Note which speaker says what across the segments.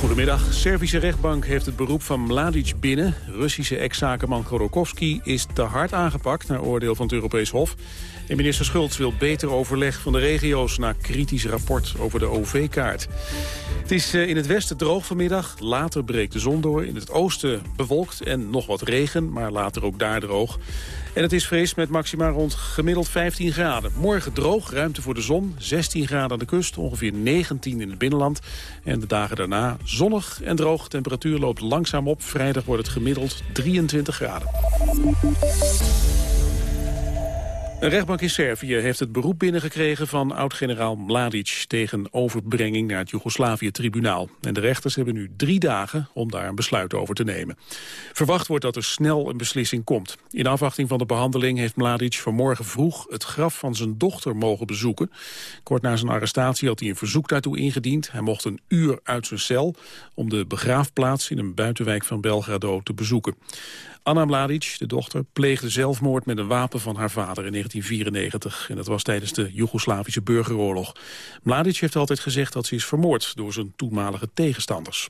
Speaker 1: Goedemiddag. Servische rechtbank heeft het beroep van Mladic binnen. Russische ex-zakenman Khodorkovsky is te hard aangepakt... naar oordeel van het Europees Hof. En minister Schultz wil beter overleg van de regio's... na kritisch rapport over de OV-kaart. Het is eh, in het westen droog vanmiddag. Later breekt de zon door. In het oosten bewolkt en nog wat regen, maar later ook daar droog. En het is fris met maxima rond gemiddeld 15 graden. Morgen droog, ruimte voor de zon, 16 graden aan de kust, ongeveer 19 in het binnenland. En de dagen daarna zonnig en droog. Temperatuur loopt langzaam op. Vrijdag wordt het gemiddeld 23 graden. Een rechtbank in Servië heeft het beroep binnengekregen van oud-generaal Mladic tegen overbrenging naar het Joegoslavië-tribunaal. En de rechters hebben nu drie dagen om daar een besluit over te nemen. Verwacht wordt dat er snel een beslissing komt. In afwachting van de behandeling heeft Mladic vanmorgen vroeg het graf van zijn dochter mogen bezoeken. Kort na zijn arrestatie had hij een verzoek daartoe ingediend. Hij mocht een uur uit zijn cel om de begraafplaats in een buitenwijk van Belgrado te bezoeken. Anna Mladic, de dochter, pleegde zelfmoord met een wapen van haar vader in 1994. En dat was tijdens de Joegoslavische burgeroorlog. Mladic heeft altijd gezegd dat ze is vermoord door zijn toenmalige tegenstanders.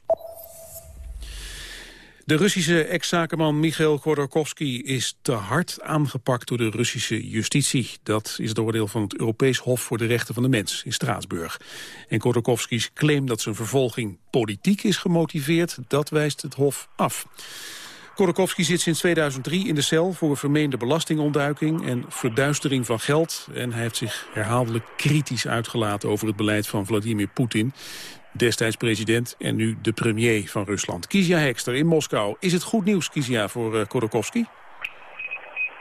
Speaker 1: De Russische ex-zakenman Michail Khodorkovsky is te hard aangepakt door de Russische justitie. Dat is het oordeel van het Europees Hof voor de Rechten van de Mens in Straatsburg. En Khodorkovsky's claim dat zijn vervolging politiek is gemotiveerd, dat wijst het Hof af. Khodorkovsky zit sinds 2003 in de cel voor vermeende belastingontduiking en verduistering van geld. En hij heeft zich herhaaldelijk kritisch uitgelaten over het beleid van Vladimir Poetin. Destijds president en nu de premier van Rusland. Kizia Hekster in Moskou. Is het goed nieuws, Kizia, voor uh, Khodorkovsky?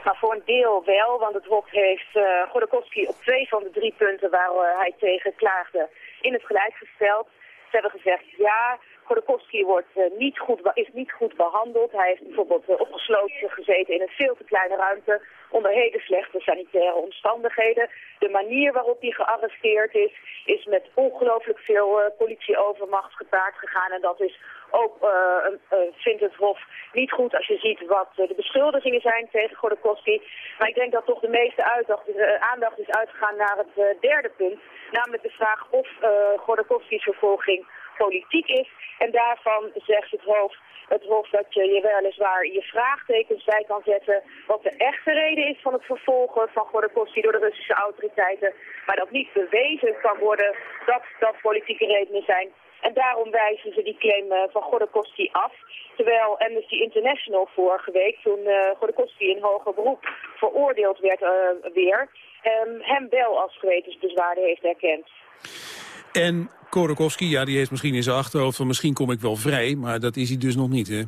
Speaker 2: Nou, voor een deel wel, want het Hof heeft uh, op twee van de drie punten waar uh, hij tegen klaagde in het gelijk gesteld. Ze hebben gezegd, ja, Khodorkovsky wordt, uh, niet goed, is niet goed behandeld. Hij heeft bijvoorbeeld uh, opgesloten gezeten in een veel te kleine ruimte onder hele slechte sanitaire omstandigheden. De manier waarop hij gearresteerd is, is met ongelooflijk veel uh, politieovermacht gepaard gegaan. En dat is ook, vindt het Hof, niet goed als je ziet wat de beschuldigingen zijn tegen Khodorkovsky. Maar ik denk dat toch de meeste aandacht, is uitgegaan naar het derde punt. Namelijk de vraag of Khodorkovsky's vervolging politiek is. En daarvan zegt het Hof, het Hof dat je je weliswaar je vraagtekens bij kan zetten wat de echte reden is van het vervolgen van Gordokovsky door de Russische autoriteiten. Maar dat niet bewezen kan worden dat dat politieke redenen zijn. En daarom wijzen ze die claim uh, van Gordokovsky af. Terwijl Amnesty International vorige week, toen uh, in hoger beroep veroordeeld werd uh, weer, um, hem wel als gewetensbezwaarde heeft erkend.
Speaker 1: En Korokowski, ja, die heeft misschien in zijn achterhoofd van misschien kom ik wel vrij, maar dat is hij dus nog niet, hè?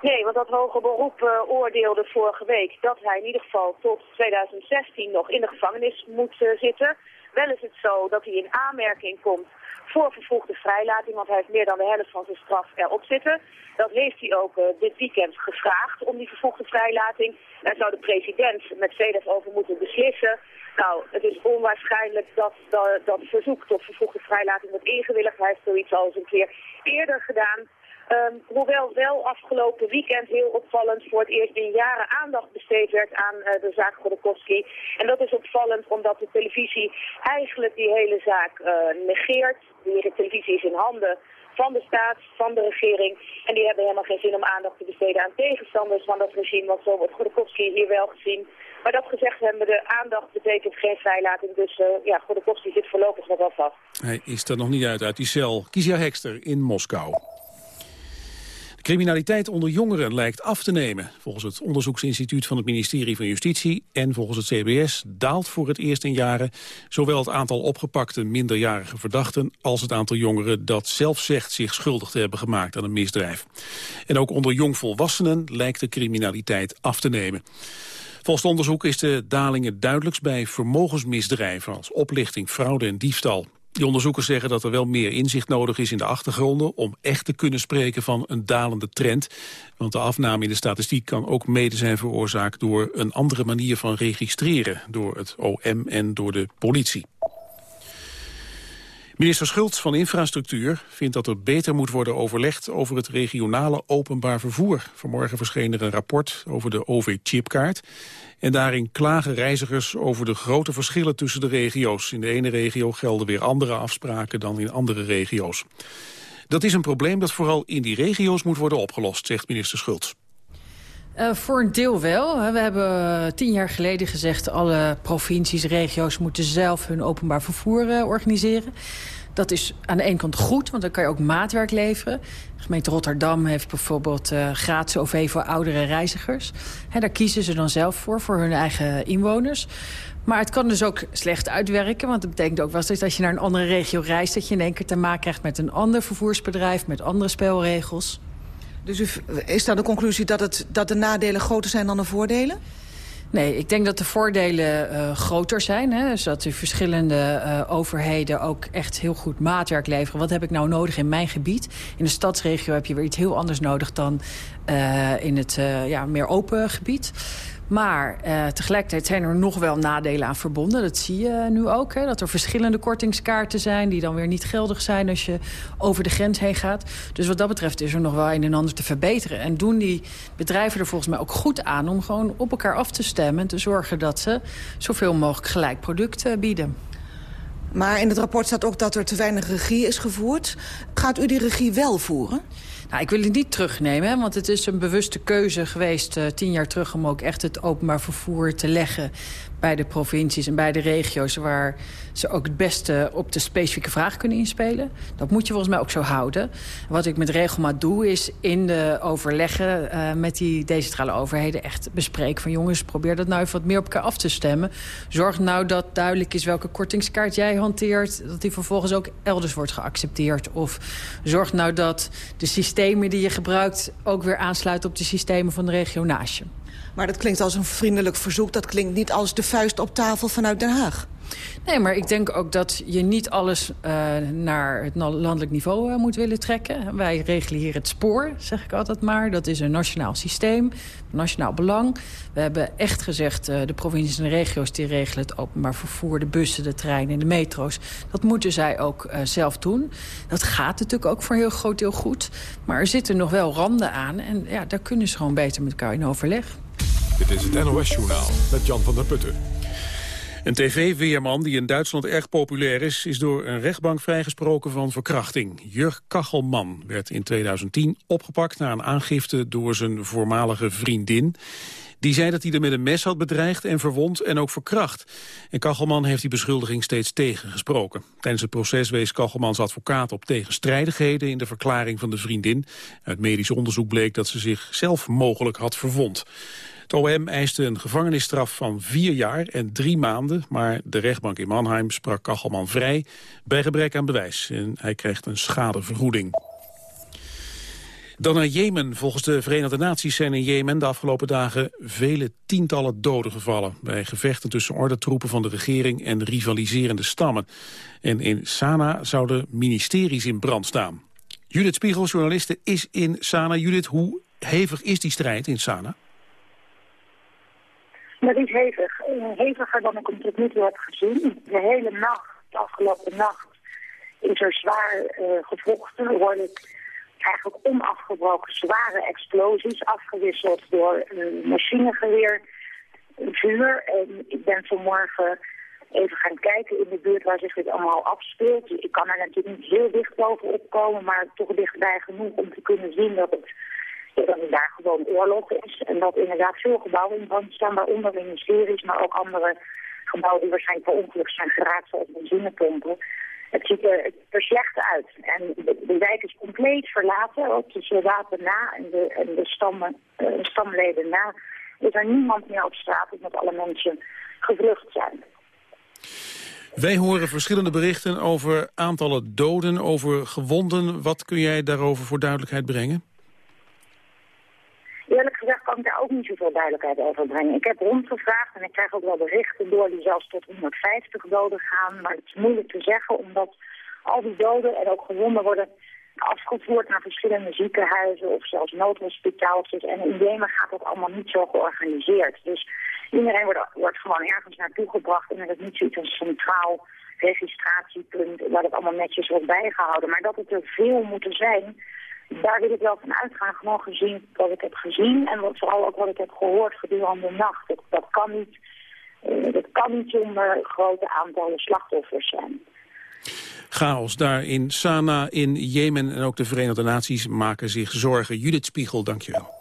Speaker 2: Nee, want dat hoge beroep uh, oordeelde vorige week dat hij in ieder geval tot 2016 nog in de gevangenis moet uh, zitten. Wel is het zo dat hij in aanmerking komt voor vervroegde vrijlating, want hij heeft meer dan de helft van zijn straf erop zitten. Dat heeft hij ook uh, dit weekend gevraagd om die vervroegde vrijlating. Daar zou de president met VDF over moeten beslissen. Nou, het is onwaarschijnlijk dat, dat dat verzoek tot vervroegde vrijlating wordt ingewilligd. Hij heeft zoiets al eens een keer eerder gedaan. Um, hoewel wel afgelopen weekend heel opvallend voor het eerst in jaren aandacht besteed werd aan uh, de zaak Godokowski. En dat is opvallend omdat de televisie eigenlijk die hele zaak uh, negeert. Die televisie is in handen van de staat, van de regering. En die hebben helemaal geen zin om aandacht te besteden aan tegenstanders van dat regime. Want zo wordt Godokowski hier wel gezien maar dat gezegd hebben, de aandacht betekent geen vrijlating. Dus uh, ja, Godekowski zit voorlopig nog wel vast.
Speaker 1: Hij is er nog niet uit uit die cel. Kizia Hekster in Moskou. Criminaliteit onder jongeren lijkt af te nemen. Volgens het onderzoeksinstituut van het ministerie van Justitie en volgens het CBS daalt voor het eerst in jaren zowel het aantal opgepakte minderjarige verdachten als het aantal jongeren dat zelf zegt zich schuldig te hebben gemaakt aan een misdrijf. En ook onder jongvolwassenen lijkt de criminaliteit af te nemen. Volgens onderzoek is de daling het duidelijkst bij vermogensmisdrijven als oplichting, fraude en diefstal. Die onderzoekers zeggen dat er wel meer inzicht nodig is in de achtergronden om echt te kunnen spreken van een dalende trend. Want de afname in de statistiek kan ook mede zijn veroorzaakt door een andere manier van registreren door het OM en door de politie. Minister Schultz van Infrastructuur vindt dat er beter moet worden overlegd over het regionale openbaar vervoer. Vanmorgen verscheen er een rapport over de OV-chipkaart. En daarin klagen reizigers over de grote verschillen tussen de regio's. In de ene regio gelden weer andere afspraken dan in andere regio's. Dat is een probleem dat vooral in die regio's moet worden opgelost, zegt minister Schultz.
Speaker 3: Uh, voor een deel wel. We hebben tien jaar geleden gezegd... alle provincies, regio's moeten zelf hun openbaar vervoer uh, organiseren. Dat is aan de ene kant goed, want dan kan je ook maatwerk leveren. De gemeente Rotterdam heeft bijvoorbeeld uh, gratis OV voor oudere reizigers. He, daar kiezen ze dan zelf voor, voor hun eigen inwoners. Maar het kan dus ook slecht uitwerken. Want dat betekent ook wel eens dat als je naar een andere regio reist... dat je in één keer te maken krijgt met een ander vervoersbedrijf... met andere spelregels.
Speaker 4: Dus is dan de conclusie dat, het, dat de nadelen groter zijn dan de voordelen?
Speaker 3: Nee, ik denk dat de voordelen uh, groter zijn. Hè? Dus dat de verschillende uh, overheden ook echt heel goed maatwerk leveren. Wat heb ik nou nodig in mijn gebied? In de stadsregio heb je weer iets heel anders nodig dan uh, in het ja, meer open gebied. Maar uh, tegelijkertijd zijn er nog wel nadelen aan verbonden. Dat zie je nu ook. Hè, dat er verschillende kortingskaarten zijn... die dan weer niet geldig zijn als je over de grens heen gaat. Dus wat dat betreft is er nog wel een en ander te verbeteren. En doen die bedrijven er volgens mij ook goed aan... om gewoon op elkaar af te stemmen... en te zorgen dat ze zoveel mogelijk gelijk product bieden.
Speaker 4: Maar in het rapport staat ook dat er te weinig regie is gevoerd. Gaat u die regie wel voeren?
Speaker 3: Nou, ik wil het niet terugnemen, want het is een bewuste keuze geweest... Uh, tien jaar terug om ook echt het openbaar vervoer te leggen bij de provincies en bij de regio's... waar ze ook het beste op de specifieke vraag kunnen inspelen. Dat moet je volgens mij ook zo houden. Wat ik met regelmaat doe, is in de overleggen uh, met die decentrale overheden... echt bespreken van jongens, probeer dat nou even wat meer op elkaar af te stemmen. Zorg nou dat duidelijk is welke kortingskaart jij hanteert... dat die vervolgens ook elders wordt geaccepteerd. Of zorg nou dat de systemen die je gebruikt... ook weer aansluiten op de systemen van de regio naast je.
Speaker 4: Maar dat klinkt als een vriendelijk verzoek. Dat klinkt niet als de vuist op tafel vanuit Den Haag.
Speaker 3: Nee, maar ik denk ook dat je niet alles uh, naar het landelijk niveau uh, moet willen trekken. Wij regelen hier het spoor, zeg ik altijd maar. Dat is een nationaal systeem, nationaal belang. We hebben echt gezegd, uh, de provincies en regio's... die regelen het openbaar vervoer, de bussen, de treinen en de metro's. Dat moeten zij ook zelf doen. Dat gaat natuurlijk ook voor een heel groot deel goed. Maar er zitten nog wel randen aan. En ja, daar kunnen ze gewoon beter met elkaar in overleg.
Speaker 5: Dit is het NOS-journaal met Jan van der Putten.
Speaker 1: Een tv-weerman die in Duitsland erg populair is... is door een rechtbank vrijgesproken van verkrachting. Jurg Kachelman werd in 2010 opgepakt... na een aangifte door zijn voormalige vriendin. Die zei dat hij er met een mes had bedreigd en verwond en ook verkracht. En Kachelman heeft die beschuldiging steeds tegengesproken. Tijdens het proces wees Kachelmans advocaat op tegenstrijdigheden in de verklaring van de vriendin. Uit medisch onderzoek bleek dat ze zichzelf mogelijk had verwond. Het OM eiste een gevangenisstraf van vier jaar en drie maanden... maar de rechtbank in Mannheim sprak Kachelman vrij bij gebrek aan bewijs. En hij krijgt een schadevergoeding. Dan naar Jemen. Volgens de Verenigde Naties zijn in Jemen de afgelopen dagen vele tientallen doden gevallen. Bij gevechten tussen ordentroepen van de regering en rivaliserende stammen. En in Sanaa zouden ministeries in brand staan. Judith Spiegel, journaliste, is in Sanaa. Judith, hoe hevig is die strijd in Sanaa?
Speaker 6: Dat is hevig. Uh, heviger dan ik hem tot nu toe heb gezien. De hele nacht, de afgelopen nacht, is er zwaar uh, gevochten. Hoor ik eigenlijk onafgebroken zware explosies, afgewisseld door uh, machinegeweer, vuur. En ik ben vanmorgen even gaan kijken in de buurt waar zich dit allemaal afspeelt. Ik kan er natuurlijk niet heel dicht bovenop komen, maar toch dichtbij genoeg om te kunnen zien dat het daar gewoon oorlog is. En dat inderdaad veel gebouwen in brand staan, waaronder ministeries, maar ook andere gebouwen die waarschijnlijk per ongeluk zijn geraakt, zoals benzinepompen. Het ziet er, er slecht uit. En de, wijk is compleet verlaten, ook de soldaten na en de, en de stammen, uh, stamleden na. Is er niemand meer op straat, omdat alle mensen gevlucht zijn.
Speaker 1: Wij horen verschillende berichten over aantallen doden, over gewonden. Wat kun jij daarover voor duidelijkheid brengen?
Speaker 6: Eerlijk gezegd kan ik daar ook niet zoveel duidelijkheid over brengen. Ik heb rondgevraagd en ik krijg ook wel berichten door die zelfs tot 150 doden gaan. Maar het is moeilijk te zeggen omdat al die doden en ook gewonden worden afgevoerd naar verschillende ziekenhuizen of zelfs noodhospitaaltjes. En in Jemen gaat dat allemaal niet zo georganiseerd. Dus iedereen wordt, wordt gewoon ergens naartoe gebracht en er is niet zoiets als centraal registratiepunt, waar het allemaal netjes wordt bijgehouden. Maar dat het er veel moeten zijn, daar wil ik wel van uitgaan. Gewoon gezien wat ik heb gezien en wat, vooral ook wat ik heb gehoord gedurende de nacht. Dat, dat kan niet, uh, dat kan niet zonder grote aantallen slachtoffers zijn.
Speaker 1: Chaos daar in Sanaa, in Jemen en ook de Verenigde Naties maken zich zorgen. Judith Spiegel, dankjewel.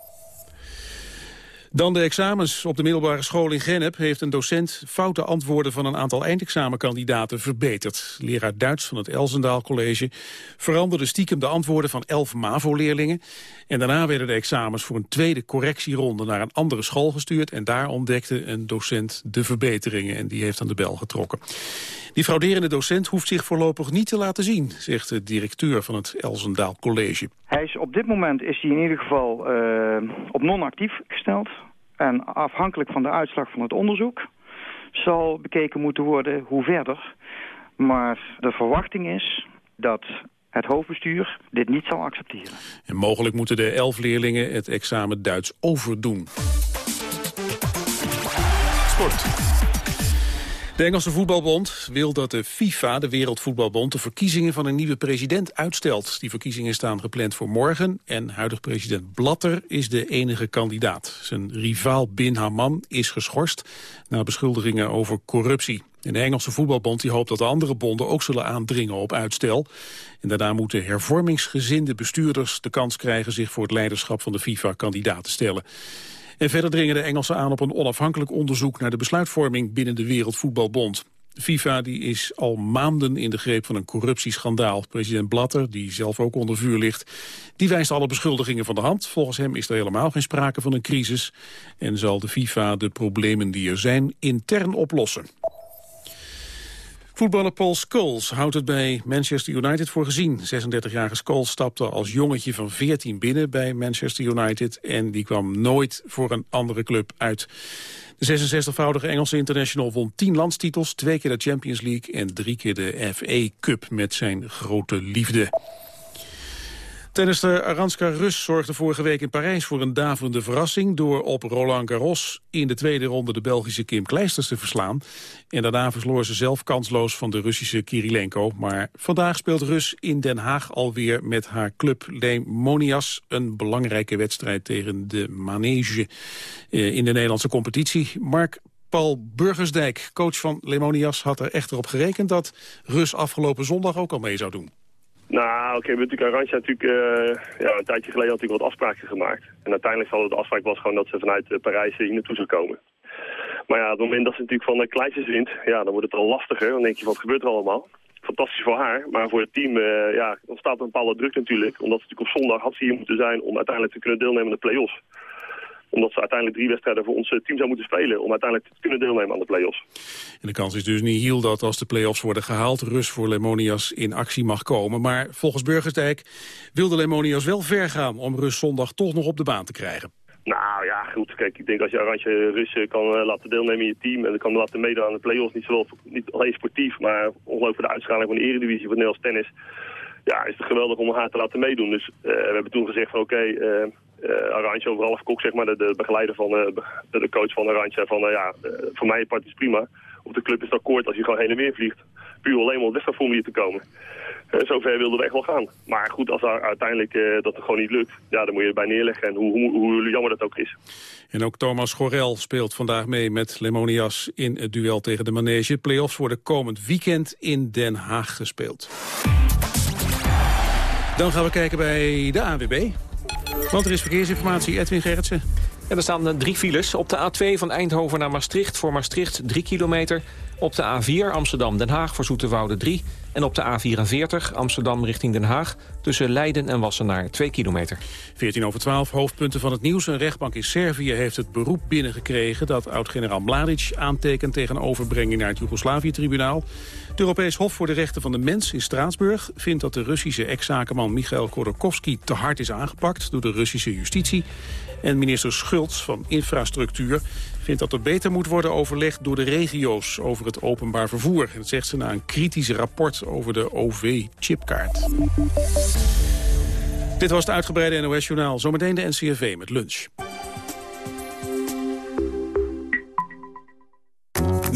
Speaker 1: Dan de examens op de middelbare school in Gennep heeft een docent foute antwoorden van een aantal eindexamenkandidaten verbeterd. Leraar Duits van het Elzendaal College veranderde stiekem de antwoorden van elf MAVO-leerlingen. En daarna werden de examens voor een tweede correctieronde naar een andere school gestuurd. En daar ontdekte een docent de verbeteringen en die heeft aan de bel getrokken. Die frauderende docent hoeft zich voorlopig niet te laten zien, zegt de directeur van het Elzendaal College.
Speaker 7: Hij is, op dit moment is hij in ieder geval uh, op non-actief gesteld. En afhankelijk van de uitslag van het onderzoek zal bekeken moeten worden hoe verder. Maar de verwachting is dat het hoofdbestuur dit niet zal accepteren.
Speaker 1: En mogelijk moeten de elf leerlingen het examen Duits overdoen. Sport. De Engelse voetbalbond wil dat de FIFA, de Wereldvoetbalbond... de verkiezingen van een nieuwe president uitstelt. Die verkiezingen staan gepland voor morgen... en huidig president Blatter is de enige kandidaat. Zijn rivaal Bin Hammam is geschorst... na beschuldigingen over corruptie. En de Engelse voetbalbond die hoopt dat de andere bonden ook zullen aandringen op uitstel. En daarna moeten hervormingsgezinde bestuurders de kans krijgen... zich voor het leiderschap van de FIFA kandidaat te stellen. En verder dringen de Engelsen aan op een onafhankelijk onderzoek naar de besluitvorming binnen de Wereldvoetbalbond. FIFA die is al maanden in de greep van een corruptieschandaal. President Blatter, die zelf ook onder vuur ligt, die wijst alle beschuldigingen van de hand. Volgens hem is er helemaal geen sprake van een crisis en zal de FIFA de problemen die er zijn intern oplossen. Voetballer Paul Scholes houdt het bij Manchester United voor gezien. 36-jarige Scholes stapte als jongetje van 14 binnen bij Manchester United... en die kwam nooit voor een andere club uit. De 66-voudige Engelse international won 10 landstitels... twee keer de Champions League en drie keer de FA Cup met zijn grote liefde. Tennister Aranska Rus zorgde vorige week in Parijs voor een daverende verrassing... door op Roland Garros in de tweede ronde de Belgische Kim Kleisters te verslaan. En daarna versloor ze zelf kansloos van de Russische Kirilenko. Maar vandaag speelt Rus in Den Haag alweer met haar club Lemonias... een belangrijke wedstrijd tegen de Manege eh, in de Nederlandse competitie. Mark Paul Burgersdijk, coach van Lemonias, had er echter op gerekend... dat Rus afgelopen zondag ook al mee zou doen.
Speaker 8: Nou, oké, we hebben natuurlijk uh, ja, een tijdje geleden natuurlijk wat afspraken gemaakt. En uiteindelijk zal de afspraak was gewoon dat ze vanuit uh, Parijs hier naartoe zou komen. Maar ja, op het moment dat ze natuurlijk van de kleintjes wint, ja, dan wordt het al lastiger. Dan denk je, wat gebeurt er allemaal? Fantastisch voor haar, maar voor het team uh, ja, ontstaat een bepaalde druk natuurlijk. Omdat ze natuurlijk op zondag had hier moeten zijn om uiteindelijk te kunnen deelnemen aan de play-offs omdat ze uiteindelijk drie wedstrijden voor ons team zou moeten spelen... om uiteindelijk te kunnen deelnemen aan de play-offs.
Speaker 1: En de kans is dus niet heel dat als de play-offs worden gehaald... Rus voor Lemonias in actie mag komen. Maar volgens Burgersdijk wil de Lemonias wel ver gaan... om Rus zondag toch nog op de baan te krijgen.
Speaker 8: Nou ja, goed. Kijk, ik denk als je Arantje Russen kan uh, laten deelnemen in je team... en kan laten meedoen aan de play-offs, niet, zowel, niet alleen sportief... maar ongelooflijk voor de uitschaling van de eredivisie van Nederlands tennis... ja, is het geweldig om haar te laten meedoen. Dus uh, we hebben toen gezegd van oké, okay, uh, Arantje over half kok, zeg maar, de, de begeleider van uh, de, coach van Arantje. Van uh, ja, voor mij part is prima. Op de club is het akkoord als je gewoon heen en weer vliegt. Puur alleen maar op wedstrijdformulier te komen. zover wilden we echt wel gaan. Maar goed, als uiteindelijk dat het gewoon niet lukt, ja, dan moet je erbij neerleggen. En hoe, hoe, hoe jammer dat ook is.
Speaker 1: En ook Thomas Gorel speelt vandaag mee met Lemonias in het duel tegen de Manege. Playoffs worden komend weekend in Den Haag gespeeld. Dan gaan we kijken bij de AWB. Want er is verkeersinformatie, Edwin Gerritsen.
Speaker 9: er staan eh, drie files. Op de A2 van Eindhoven naar Maastricht voor Maastricht 3 kilometer. Op de A4 Amsterdam-Den Haag voor Zoeterwoude 3. En op de A44 Amsterdam richting Den Haag... tussen Leiden en Wassenaar 2 kilometer.
Speaker 1: 14 over 12, hoofdpunten van het nieuws. Een rechtbank in Servië heeft het beroep binnengekregen... dat oud-generaal Mladic aantekent tegen overbrenging naar het Joegoslavië-tribunaal. Het Europees Hof voor de Rechten van de Mens in Straatsburg... vindt dat de Russische ex-zakenman Michail Khodorkovsky te hard is aangepakt... door de Russische justitie. En minister Schultz van Infrastructuur vindt dat er beter moet worden overlegd door de regio's over het openbaar vervoer. Dat zegt ze na een kritisch rapport over de OV-chipkaart. Dit was het uitgebreide NOS-journaal. Zometeen de NCRV met lunch.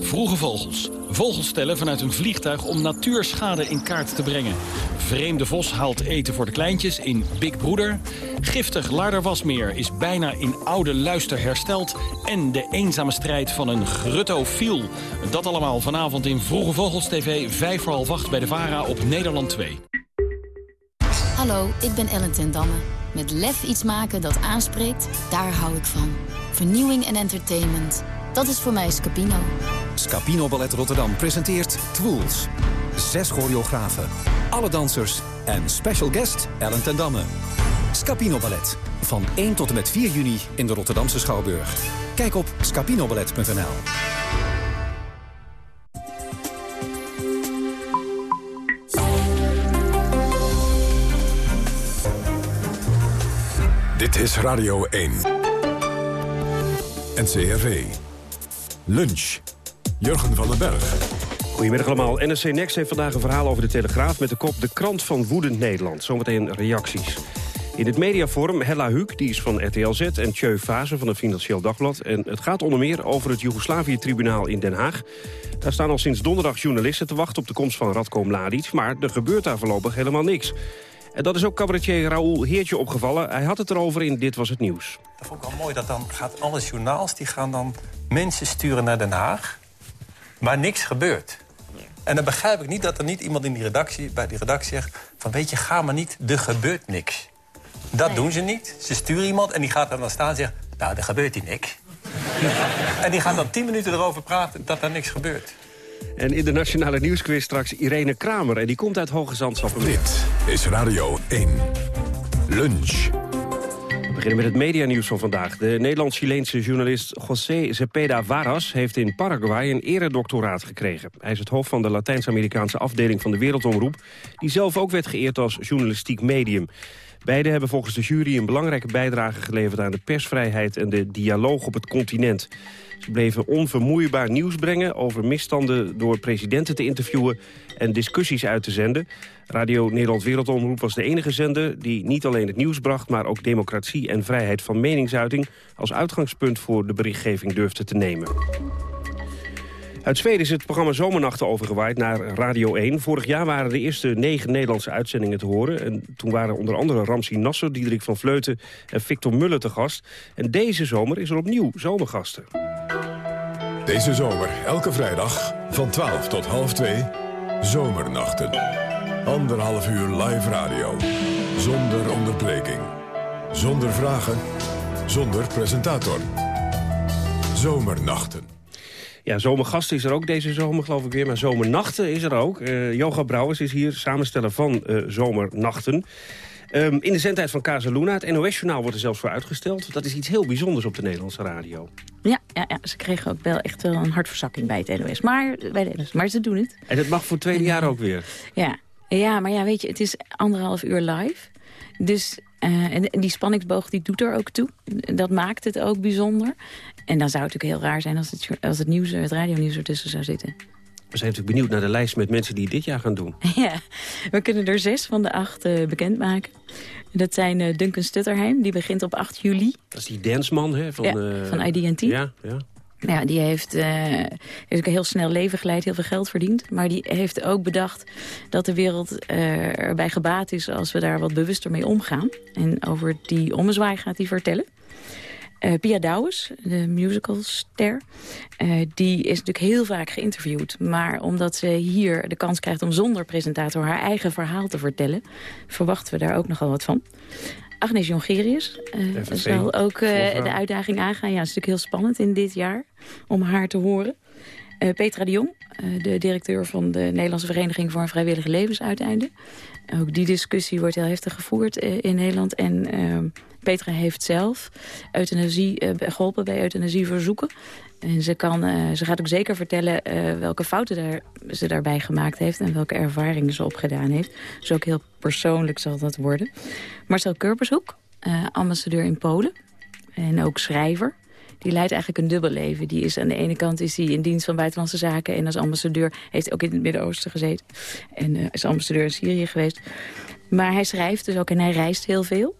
Speaker 10: Vroege vogels. Vogels stellen vanuit een vliegtuig om natuurschade in kaart te brengen. Vreemde vos haalt eten voor de kleintjes in Big Broeder. Giftig Laarderwasmeer is bijna in oude luister hersteld. En de eenzame strijd van een gruttofiel. Dat allemaal vanavond in Vroege Vogels TV, 5 voor half 8 bij de VARA op Nederland 2.
Speaker 11: Hallo, ik ben Ellen ten Damme. Met lef iets maken dat aanspreekt, daar hou ik van. Vernieuwing en entertainment. Dat is voor mij Scapino.
Speaker 12: Scapino Ballet Rotterdam presenteert Twools. Zes choreografen, alle dansers en special guest Ellen ten Damme. Scapino Ballet. Van 1 tot en met 4 juni in de Rotterdamse Schouwburg. Kijk op scapinoballet.nl.
Speaker 5: Dit is Radio 1. NCRV. Lunch. Jurgen van den Berg.
Speaker 13: Goedemiddag allemaal. NRC Next heeft vandaag een verhaal over de Telegraaf... met de kop De Krant van Woedend Nederland. Zometeen reacties. In het mediaforum Hella Huuk, die is van RTL Z... en Tjeu Fase van het Financieel Dagblad. En het gaat onder meer over het Joegoslavië-tribunaal in Den Haag. Daar staan al sinds donderdag journalisten te wachten... op de komst van Radko Mladic. Maar er gebeurt daar voorlopig helemaal niks. En dat is ook cabaretier Raoul Heertje opgevallen. Hij had het erover in Dit Was Het Nieuws.
Speaker 14: Dat vond ik wel mooi, dat dan gaat alle journaals... die gaan dan mensen sturen naar Den Haag, maar niks gebeurt. En dan begrijp ik niet dat er niet iemand in die redactie, bij die redactie zegt... van weet je, ga maar niet, er gebeurt niks. Dat doen ze niet. Ze sturen iemand en die gaat dan staan en zegt... nou, er gebeurt hier niks. en die gaan dan tien minuten erover praten dat er niks gebeurt.
Speaker 13: En in de Nationale Nieuwsquiz straks Irene Kramer. En die komt uit Hoge Zandschappenmeer.
Speaker 5: Dit is Radio 1. Lunch.
Speaker 13: We beginnen met het medianieuws van vandaag. De Nederlands-Chileense journalist José Zepeda Varas... heeft in Paraguay een eredoctoraat gekregen. Hij is het hoofd van de Latijns-Amerikaanse afdeling van de Wereldomroep... die zelf ook werd geëerd als journalistiek medium. Beiden hebben volgens de jury een belangrijke bijdrage geleverd... aan de persvrijheid en de dialoog op het continent. Ze bleven onvermoeibaar nieuws brengen over misstanden... door presidenten te interviewen en discussies uit te zenden. Radio Nederland Wereldomroep was de enige zender... die niet alleen het nieuws bracht, maar ook democratie en vrijheid van meningsuiting... als uitgangspunt voor de berichtgeving durfde te nemen. Uit Zweden is het programma Zomernachten overgewaaid naar Radio 1. Vorig jaar waren de eerste negen Nederlandse uitzendingen te horen. En toen waren onder andere Ramsi Nasser, Diederik van Vleuten en Victor Muller te gast. En deze zomer is er opnieuw zomergasten.
Speaker 5: Deze zomer, elke vrijdag, van 12 tot half 2, Zomernachten. Anderhalf uur live radio. Zonder onderbreking. Zonder vragen. Zonder presentator. Zomernachten.
Speaker 13: Ja, zomergasten is er ook deze zomer, geloof ik weer. Maar zomernachten is er ook. Uh, Yoga Brouwers is hier, samensteller van uh, zomernachten. Um, in de zendtijd van Casaluna, het NOS-journaal wordt er zelfs voor uitgesteld. Dat is iets heel bijzonders op de Nederlandse radio.
Speaker 15: Ja, ja, ja, ze kregen ook wel echt wel een hartverzakking bij het NOS. Maar, bij de NOS. maar ze doen het.
Speaker 13: En dat mag voor het tweede jaar ook weer?
Speaker 15: Ja. ja, maar ja, weet je, het is anderhalf uur live. Dus uh, en die spanningsboog die doet er ook toe. Dat maakt het ook bijzonder. En dan zou het natuurlijk heel raar zijn als het, als het, nieuws, het radionieuws ertussen zou zitten.
Speaker 13: We zijn natuurlijk benieuwd naar de lijst met mensen die dit jaar gaan doen.
Speaker 15: Ja, we kunnen er zes van de acht uh, bekendmaken. Dat zijn uh, Duncan Stutterheim, die begint op 8 juli.
Speaker 13: Dat is die dansman hè, van,
Speaker 15: ja, uh, van IDT.
Speaker 13: Ja, ja.
Speaker 15: Ja, die heeft, uh, heeft een heel snel leven geleid, heel veel geld verdiend. Maar die heeft ook bedacht dat de wereld uh, erbij gebaat is... als we daar wat bewuster mee omgaan. En over die ommezwaai gaat hij vertellen. Uh, Pia Douwes, de musicalster, uh, die is natuurlijk heel vaak geïnterviewd. Maar omdat ze hier de kans krijgt om zonder presentator haar eigen verhaal te vertellen... verwachten we daar ook nogal wat van. Agnes Jongerius uh, zal ook de uitdaging aangaan. Ja, het is natuurlijk heel spannend in dit jaar om haar te horen. Petra de Jong, de directeur van de Nederlandse Vereniging voor een Vrijwillige Levensuiteinde. Ook die discussie wordt heel heftig gevoerd in Nederland. En Petra heeft zelf euthanasie, uh, geholpen bij euthanasieverzoeken. En ze, kan, uh, ze gaat ook zeker vertellen uh, welke fouten daar, ze daarbij gemaakt heeft... en welke ervaringen ze opgedaan heeft. Dus ook heel persoonlijk zal dat worden. Marcel Kurpershoek, ambassadeur in Polen. En ook schrijver die leidt eigenlijk een dubbel leven. Die is aan de ene kant is hij in dienst van buitenlandse zaken... en als ambassadeur heeft ook in het Midden-Oosten gezeten. En is ambassadeur in Syrië geweest. Maar hij schrijft dus ook en hij reist heel veel.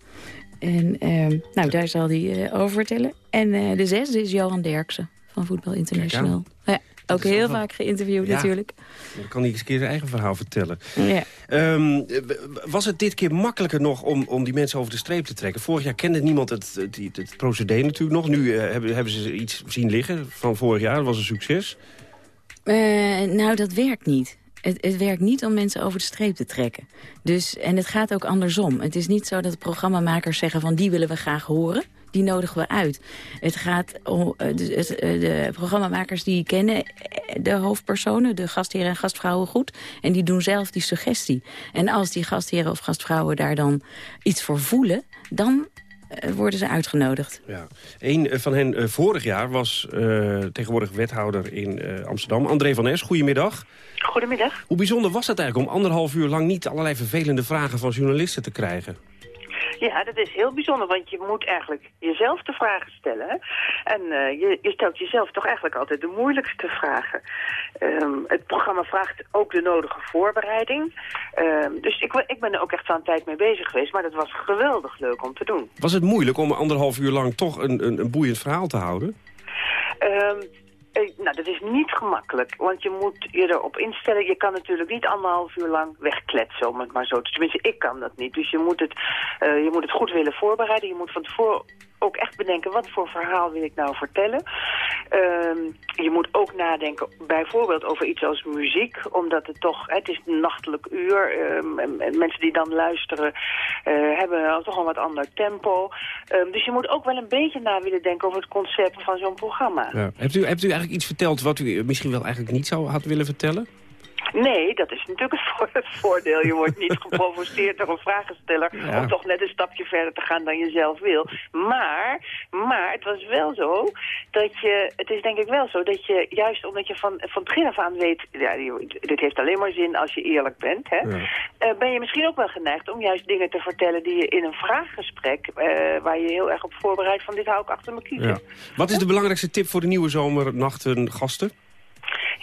Speaker 15: En uh, nou, daar zal hij uh, over vertellen. En uh, de zesde is Johan Derksen van Voetbal International. Ja, ook heel vaak geïnterviewd
Speaker 13: ja.
Speaker 15: natuurlijk.
Speaker 13: Dan kan hij eens een keer zijn eigen verhaal vertellen.
Speaker 15: Ja.
Speaker 13: Um, was het dit keer makkelijker nog om, om die mensen over de streep te trekken? Vorig jaar kende niemand het, het, het, het procedé natuurlijk nog. Nu uh, hebben, hebben ze iets zien liggen van vorig jaar. Dat was een succes.
Speaker 15: Nou, dat werkt niet. Het, werkt niet om mensen over de streep te trekken. Dus, en het gaat ook andersom. Het is niet zo dat de programmamakers zeggen van die willen we graag horen. Die nodigen we uit. Het gaat om de, de, de programmamakers die kennen de hoofdpersonen, de gastheren en gastvrouwen goed. En die doen zelf die suggestie. En als die gastheren of gastvrouwen daar dan iets voor voelen, dan worden ze uitgenodigd.
Speaker 13: Ja. Een van hen uh, vorig jaar was uh, tegenwoordig wethouder in uh, Amsterdam. André van Es, goedemiddag.
Speaker 16: Goedemiddag.
Speaker 13: Hoe bijzonder was het eigenlijk om anderhalf uur lang niet allerlei vervelende vragen van journalisten te krijgen?
Speaker 16: Ja, dat is heel bijzonder, want je moet eigenlijk jezelf de vragen stellen. Hè? En uh, je, je, stelt jezelf toch eigenlijk altijd de moeilijkste vragen. Um, het programma vraagt ook de nodige voorbereiding. Um, dus ik, ik, ben er ook echt een tijd mee bezig geweest, maar dat was geweldig leuk om te doen.
Speaker 13: Was het moeilijk om anderhalf uur lang toch een, een, een boeiend verhaal te houden?
Speaker 16: Um, nou, dat is niet gemakkelijk, want je moet je erop instellen. Je kan natuurlijk niet anderhalf uur lang wegkletsen, om het maar zo te... Tenminste, ik kan dat niet. Dus je moet het, uh, je moet het goed willen voorbereiden. Je moet van tevoren ook echt bedenken, wat voor verhaal wil ik nou vertellen? Uh, je moet ook nadenken bijvoorbeeld over iets als muziek, omdat het toch, het is een nachtelijk uur. Uh, en mensen die dan luisteren uh, hebben toch een wat ander tempo. Uh, dus je moet ook wel een beetje na willen denken over het concept van zo'n programma.
Speaker 13: Ja. Hebt, u, hebt u eigenlijk iets verteld wat u misschien wel eigenlijk niet zou had willen vertellen?
Speaker 16: Nee, dat is natuurlijk het voordeel. Je wordt niet geprovoceerd door een vragensteller ja. om toch net een stapje verder te gaan dan je zelf wil. Maar, maar het was wel zo dat je, het is denk ik wel zo dat je juist omdat je van, van het begin af aan weet, ja, dit heeft alleen maar zin als je eerlijk bent, hè, ja. uh, ben je misschien ook wel geneigd om juist dingen te vertellen die je in een vraaggesprek, uh, waar je heel erg op voorbereidt van dit hou ik achter me kiezen.
Speaker 13: Ja. Wat is de belangrijkste tip voor de nieuwe zomernachten gasten?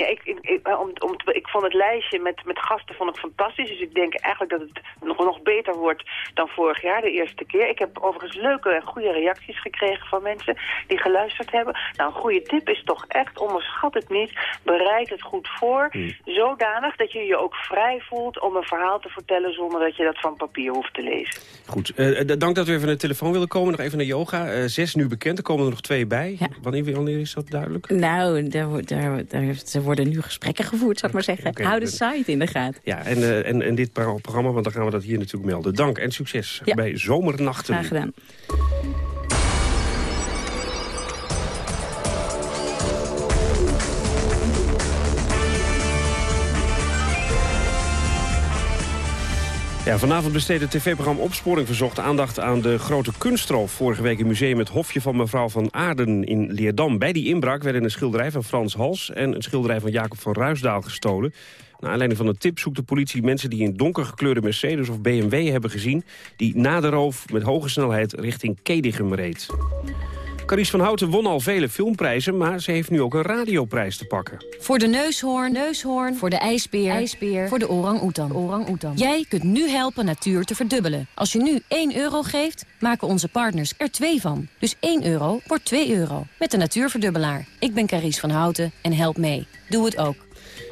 Speaker 16: Ja, ik, ik, ik, om, om, ik vond het lijstje met, met gasten vond ik fantastisch. Dus ik denk eigenlijk dat het nog, nog beter wordt dan vorig jaar, de eerste keer. Ik heb overigens leuke en goede reacties gekregen van mensen die geluisterd hebben. Nou, een goede tip is toch echt, onderschat het niet. Bereid het goed voor. Hmm. Zodanig dat je je ook vrij voelt om een verhaal te vertellen zonder dat je dat van papier hoeft te lezen.
Speaker 13: Goed, uh, dank dat we even naar de telefoon willen komen. Nog even naar yoga. Uh, zes nu bekend, er komen er nog twee bij. Ja. Wanneer, wanneer is dat duidelijk?
Speaker 15: Nou, daar, daar, daar heeft worden nu gesprekken gevoerd, zou ik maar zeggen. Okay, Hou de site in de gaten.
Speaker 13: Ja, en, uh, en, en dit programma, want dan gaan we dat hier natuurlijk melden. Dank en succes ja. bij Zomernachten.
Speaker 15: Graag gedaan.
Speaker 13: Vanavond besteedt het tv-programma Opsporing Verzocht aandacht aan de grote kunstroof. Vorige week in museum Het Hofje van mevrouw van Aarden in Leerdam. Bij die inbraak werden een schilderij van Frans Hals en een schilderij van Jacob van Ruisdaal gestolen. Naar aanleiding van de tip zoekt de politie mensen die een donker gekleurde Mercedes of BMW hebben gezien... die na de roof met hoge snelheid richting Kedigum reed. Carice van Houten won al vele filmprijzen, maar ze heeft nu ook een radioprijs te pakken.
Speaker 17: Voor de neushoorn, neushoorn, voor de ijsbeer, ijsbeer, voor de orang-oetan. orang Jij kunt nu helpen natuur te verdubbelen. Als je nu 1 euro geeft, maken onze partners er 2 van. Dus 1 euro wordt 2 euro. Met de natuurverdubbelaar. Ik ben Carice van Houten en help mee. Doe het ook.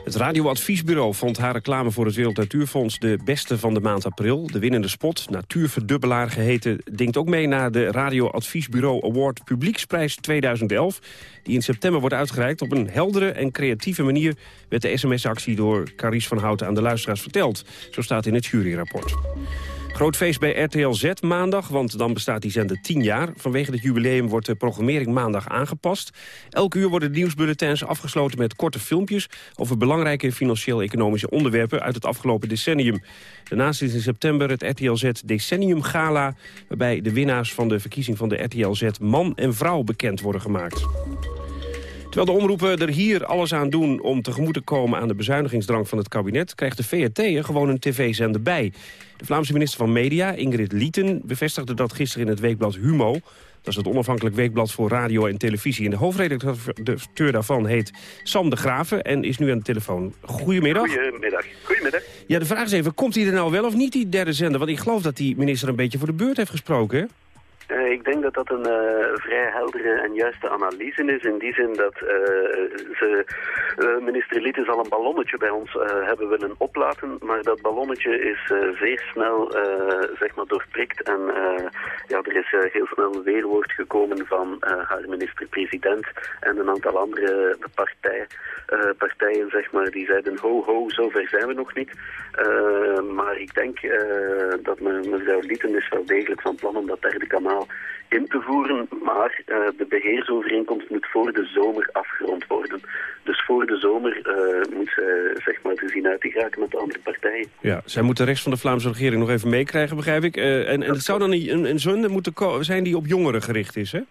Speaker 13: Het radioadviesbureau vond haar reclame voor het Wereld Natuurfonds de beste van de maand april. De winnende spot, Natuurverdubbelaar geheten, dinkt ook mee naar de Radioadviesbureau Award Publieksprijs 2011. Die in september wordt uitgereikt. Op een heldere en creatieve manier werd de sms-actie door Carice van Houten aan de luisteraars verteld. Zo staat in het juryrapport. Groot feest bij RTL Z maandag, want dan bestaat die zender 10 jaar. Vanwege het jubileum wordt de programmering maandag aangepast. Elk uur worden nieuwsbulletins afgesloten met korte filmpjes... over belangrijke financieel-economische onderwerpen uit het afgelopen decennium. Daarnaast is in september het RTL Z Decennium Gala... waarbij de winnaars van de verkiezing van de RTL Z man en vrouw bekend worden gemaakt. Terwijl de omroepen er hier alles aan doen om tegemoet te komen aan de bezuinigingsdrang van het kabinet, krijgt de VRT er gewoon een tv-zender bij. De Vlaamse minister van Media, Ingrid Lieten, bevestigde dat gisteren in het weekblad Humo. Dat is het onafhankelijk weekblad voor radio en televisie. En de hoofdredacteur daarvan heet Sam de Graven en is nu aan de telefoon. Goedemiddag.
Speaker 18: Goedemiddag. Goedemiddag.
Speaker 13: Ja, de vraag is even, komt hij er nou wel of niet, die derde zender? Want ik geloof dat die minister een beetje voor de beurt heeft gesproken, hè?
Speaker 18: Uh, ik denk dat dat een uh, vrij heldere en juiste analyse is. In die zin dat uh, ze, minister Liet is al een ballonnetje bij ons hebben willen oplaten. Maar dat ballonnetje is zeer snel zeg maar doorprikt. En ja, er is heel snel een weerwoord gekomen van haar minister-president en een aantal andere partij, partijen. Zeg maar, die zeiden ho ho, zover zijn we nog niet. maar ik denk dat me, mevrouw Lieten is wel degelijk van plan om dat derde kanaal in te voeren, maar uh, de beheersovereenkomst moet voor de zomer afgerond worden. Dus voor de zomer uh, moet ze zeg maar, te zien uit te geraken met de andere partijen.
Speaker 13: Ja, zij moet de rest van de Vlaamse regering nog even meekrijgen, begrijp ik. Uh, en, en het zou dan een, een zonde moeten zijn die op jongeren gericht is, hè?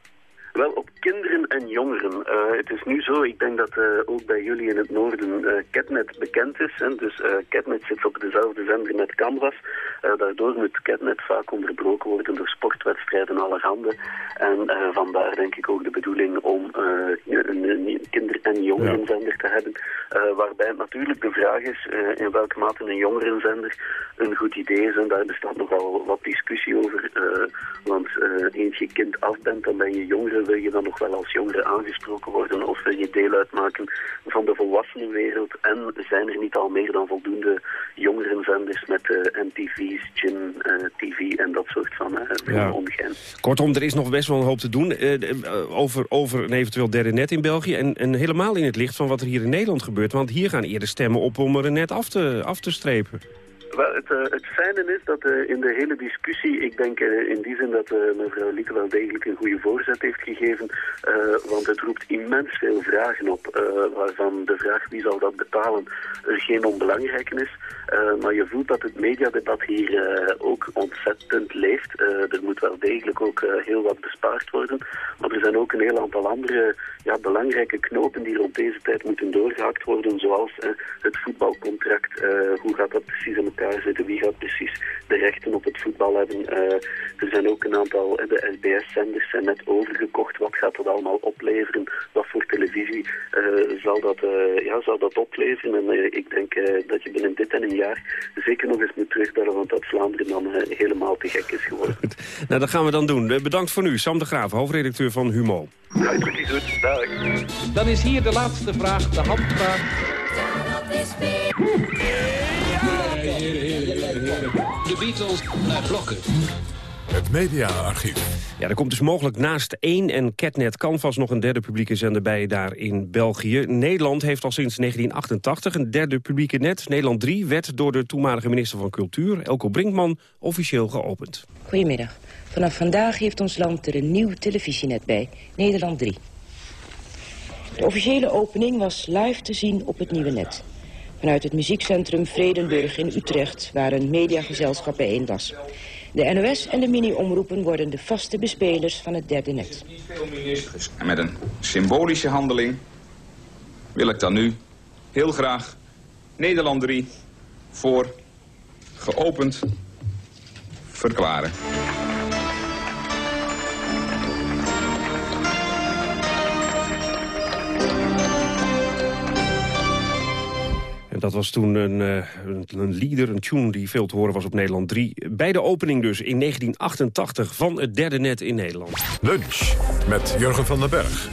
Speaker 18: Wel, op kinderen en jongeren. Uh, het is nu zo, ik denk dat uh, ook bij jullie in het noorden uh, Catnet bekend is. Hè? Dus Catnet zit op dezelfde zender met Canvas. daardoor moet Catnet vaak onderbroken worden door sportwedstrijden allerhande. En vandaar denk ik ook de bedoeling om een, een kinder- en jongerenzender te hebben. waarbij natuurlijk de vraag is in welke mate een jongerenzender een goed idee is. En daar bestaat nogal wat discussie over. want eens je kind af bent, dan ben je jongere wil je dan nog wel als jongere aangesproken worden of wil je deel uitmaken van de volwassenenwereld en zijn er niet al meer dan voldoende jongerenzenders met uh, MTV's, Gym uh, TV en dat soort van ja.
Speaker 13: Kortom, er is nog best wel een hoop te doen over, over een eventueel derde net in België en, en helemaal in het licht van wat er hier in Nederland gebeurt. Want hier gaan eerder stemmen op om er een net af te, af te strepen.
Speaker 18: Wel, het, uh, het fijne is dat uh, in de hele discussie, ik denk uh, in die zin dat mevrouw Lieke wel degelijk een goede voorzet heeft gegeven, want het roept immens veel vragen op, waarvan de vraag wie zal dat betalen er geen onbelangrijke is. Maar je voelt dat het mediadebat hier ook ontzettend leeft. er moet wel degelijk ook heel wat bespaard worden, maar er zijn ook een heel aantal andere ja, belangrijke knopen die rond deze tijd moeten doorgehakt worden, zoals het voetbalcontract, hoe gaat dat precies in elkaar zitten. Wie gaat precies de rechten op het voetbal hebben? Er zijn ook een aantal, de SBS-zenders zijn net overgekocht. Wat gaat dat allemaal opleveren? Wat voor televisie zal, dat, ja, zal dat opleveren? En ik denk dat je binnen dit en een jaar zeker nog eens moet terugbellen, want dat Vlaanderen dan helemaal te gek is geworden.
Speaker 13: nou, dat gaan we dan doen. bedankt voor nu. Sam de Graaf, hoofdredacteur van Humo.
Speaker 18: Ja, precies goed. Dag.
Speaker 1: Dan is hier de laatste vraag, de handvraag.
Speaker 5: De Beatles naar blokken. Het mediaarchief.
Speaker 13: Ja, er komt dus mogelijk naast 1 en Catnet Canvas nog een derde publieke zender bij daar in België. Nederland heeft al sinds 1988 een derde publieke net. Nederland 3 werd door de toenmalige minister van Cultuur, Elko Brinkman, officieel geopend.
Speaker 19: Goedemiddag. Vanaf vandaag heeft ons land er een nieuw televisienet bij, Nederland 3. De officiële opening was live te zien op het nieuwe net. Vanuit het muziekcentrum Vredenburg in Utrecht... waar een mediagezelschap bijeen was. De NOS en de mini-omroepen worden de vaste bespelers van het derde net.
Speaker 20: En met een symbolische handeling wil ik dan nu heel graag Nederland 3 voor geopend verklaren.
Speaker 13: Dat was toen een, uh, een leader, een tune die veel te horen was op Nederland 3. Bij de opening dus in 1988 van het derde net in Nederland.
Speaker 5: Lunch met Jurgen van den Berg.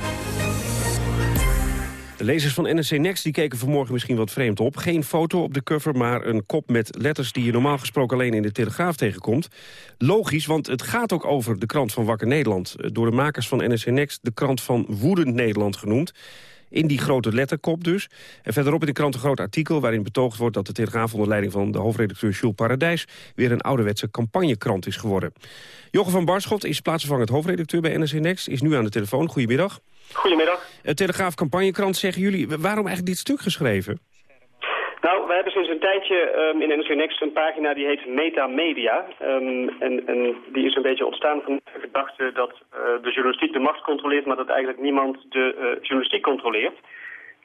Speaker 13: De lezers van NRC Next die keken vanmorgen misschien wat vreemd op. Geen foto op de cover, maar een kop met letters... die je normaal gesproken alleen in de Telegraaf tegenkomt. Logisch, want het gaat ook over de krant van Wakker Nederland. Door de makers van NRC Next de krant van Woedend Nederland genoemd. In die grote letterkop dus. En verderop in de krant een groot artikel waarin betoogd wordt... dat de Telegraaf onder leiding van de hoofdredacteur Jules Paradijs... weer een ouderwetse campagnekrant is geworden. Jochem van Barschot is plaatsvervangend hoofdredacteur bij NRC Next. Is nu aan de telefoon. Goedemiddag.
Speaker 21: Goedemiddag.
Speaker 13: Telegraaf campagnekrant zeggen jullie. Waarom eigenlijk dit stuk geschreven?
Speaker 21: Nou, we hebben sinds een tijdje um, in NRC Next een pagina die heet Metamedia. Um, en, die is een beetje ontstaan van de gedachte dat uh, de journalistiek de macht controleert... maar dat eigenlijk niemand de uh, journalistiek controleert.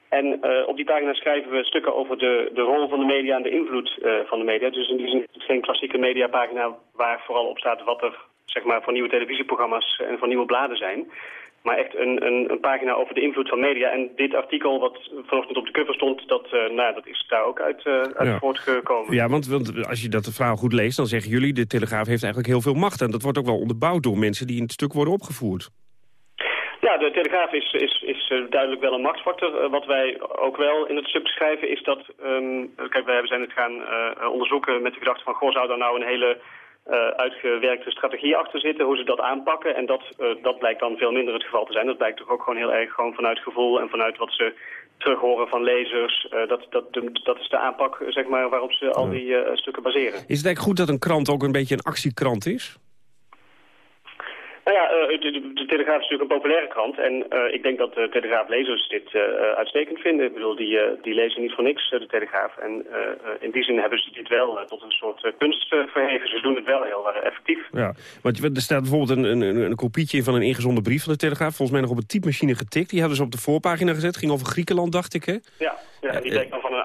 Speaker 21: En uh, op die pagina schrijven we stukken over de, de rol van de media en de invloed van de media. Dus in die zin is het geen klassieke mediapagina waar vooral op staat wat er zeg maar, voor nieuwe televisieprogramma's en voor nieuwe bladen zijn maar echt een, een, een, pagina over de invloed van media. En dit artikel wat vanochtend op de cover stond, dat, uh, nou, dat is daar ook uit, uh, uit ja. voortgekomen.
Speaker 13: Ja, want, want, als je dat verhaal goed leest, dan zeggen jullie... de Telegraaf heeft eigenlijk heel veel macht. En dat wordt ook wel onderbouwd door mensen die in het stuk worden opgevoerd.
Speaker 21: Ja, de Telegraaf is, is, is uh, duidelijk wel een machtsfactor. wat wij ook wel in het stuk schrijven is dat... Um, kijk, wij zijn het gaan onderzoeken met de gedachte van... goh, zou daar nou een hele uitgewerkte strategie achter zitten, hoe ze dat aanpakken. En dat, uh, dat blijkt dan veel minder het geval te zijn. Dat blijkt toch ook gewoon heel erg gewoon vanuit gevoel en vanuit wat ze terughoren van lezers. Uh, dat, dat, dat is de aanpak zeg maar, waarop ze al die stukken baseren. Is
Speaker 13: het eigenlijk goed dat een krant ook een beetje een actiekrant is?
Speaker 21: Nou ja, uh, de, de, Telegraaf is natuurlijk een populaire krant. En uh, ik denk dat de Telegraaf-lezers dit uh, uitstekend vinden. Ik bedoel, die, die lezen niet voor niks, de Telegraaf. En in die zin hebben ze dit wel tot een soort kunst verheven. Ze doen het wel heel effectief.
Speaker 13: Ja, want er staat bijvoorbeeld een, een, een kopietje van een ingezonden brief van de Telegraaf. Volgens mij nog op een typemachine getikt. Die hadden ze op de voorpagina gezet. Ging over Griekenland, dacht ik, hè?
Speaker 21: Ja, ja die bleek dan van een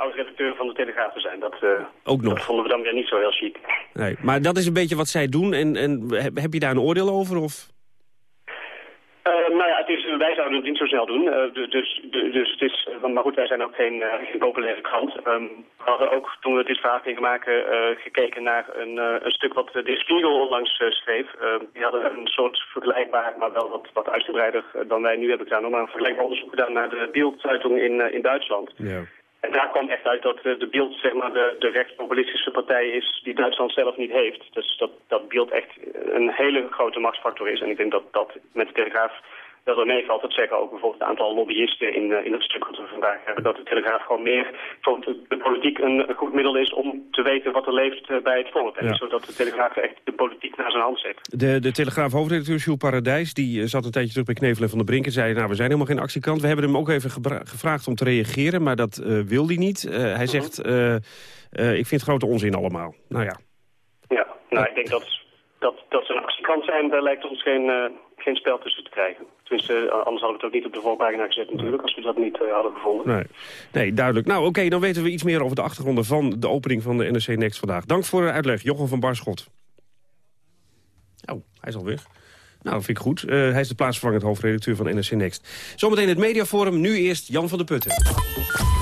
Speaker 21: van de Telegraaf te zijn. Dat,
Speaker 13: Ook nog.
Speaker 21: dat vonden we dan weer niet zo heel chic.
Speaker 13: Nee, maar dat is een beetje wat zij doen. En, en heb je daar een oordeel over, of...
Speaker 21: Uh, nou ja, het is, wij zouden het niet zo snel doen. Uh, dus, dus het is, maar goed, wij zijn ook geen, uh, geen populaire krant. Um, we hadden ook, toen we dit verhaal gingen maken, gekeken naar een, een, stuk wat de Spiegel onlangs schreef. Ehm, die hadden een soort vergelijkbaar, maar wel wat, wat uitgebreider dan wij nu hebben gedaan. Maar een vergelijkbaar onderzoek gedaan naar de Bild-zeitung in, in Duitsland.
Speaker 13: Ja.
Speaker 21: En daar kwam echt uit dat de Beeld zeg maar, de, de rechtspopulistische partij is die Duitsland zelf niet heeft. Dus dat, dat Beeld echt een hele grote machtsfactor is. En ik denk dat dat met de Telegraaf wel er meevalt. Dat zeggen ook bijvoorbeeld een aantal lobbyisten in, uh, in het stuk wat we vandaag hebben. Dat de Telegraaf gewoon meer voor de politiek een, een goed middel is om te weten wat er leeft uh, bij het volk. Ja. Zodat de Telegraaf echt de politiek naar zijn hand zet.
Speaker 13: De, de Telegraaf hoofdredacteur Jules Paradijs die uh, zat een tijdje terug bij Knevel en Van der Brink en zei... nou, we zijn helemaal geen actiekant. We hebben hem ook even gevraagd om te reageren, maar dat wil hij niet. hij zegt, ik vind het grote onzin allemaal. Nou ja.
Speaker 21: Ja, nou, ik denk dat, dat, dat ze een actiekant zijn, daar lijkt ons geen, geen spel tussen te krijgen. Tenminste, anders hadden we het ook niet op de voorpagina gezet natuurlijk, als we dat niet uh, hadden gevonden.
Speaker 13: Nee, nee duidelijk. Nou, oké, dan weten we iets meer over de achtergronden van de opening van de NRC Next vandaag. Dank voor de uitleg, Jochem van Barschot. Oh, hij is al weg. Nou, vind ik goed. Uh, hij is de plaatsvervangend hoofdredacteur van NRC Next. Zometeen het mediaforum, nu eerst Jan van der Putten.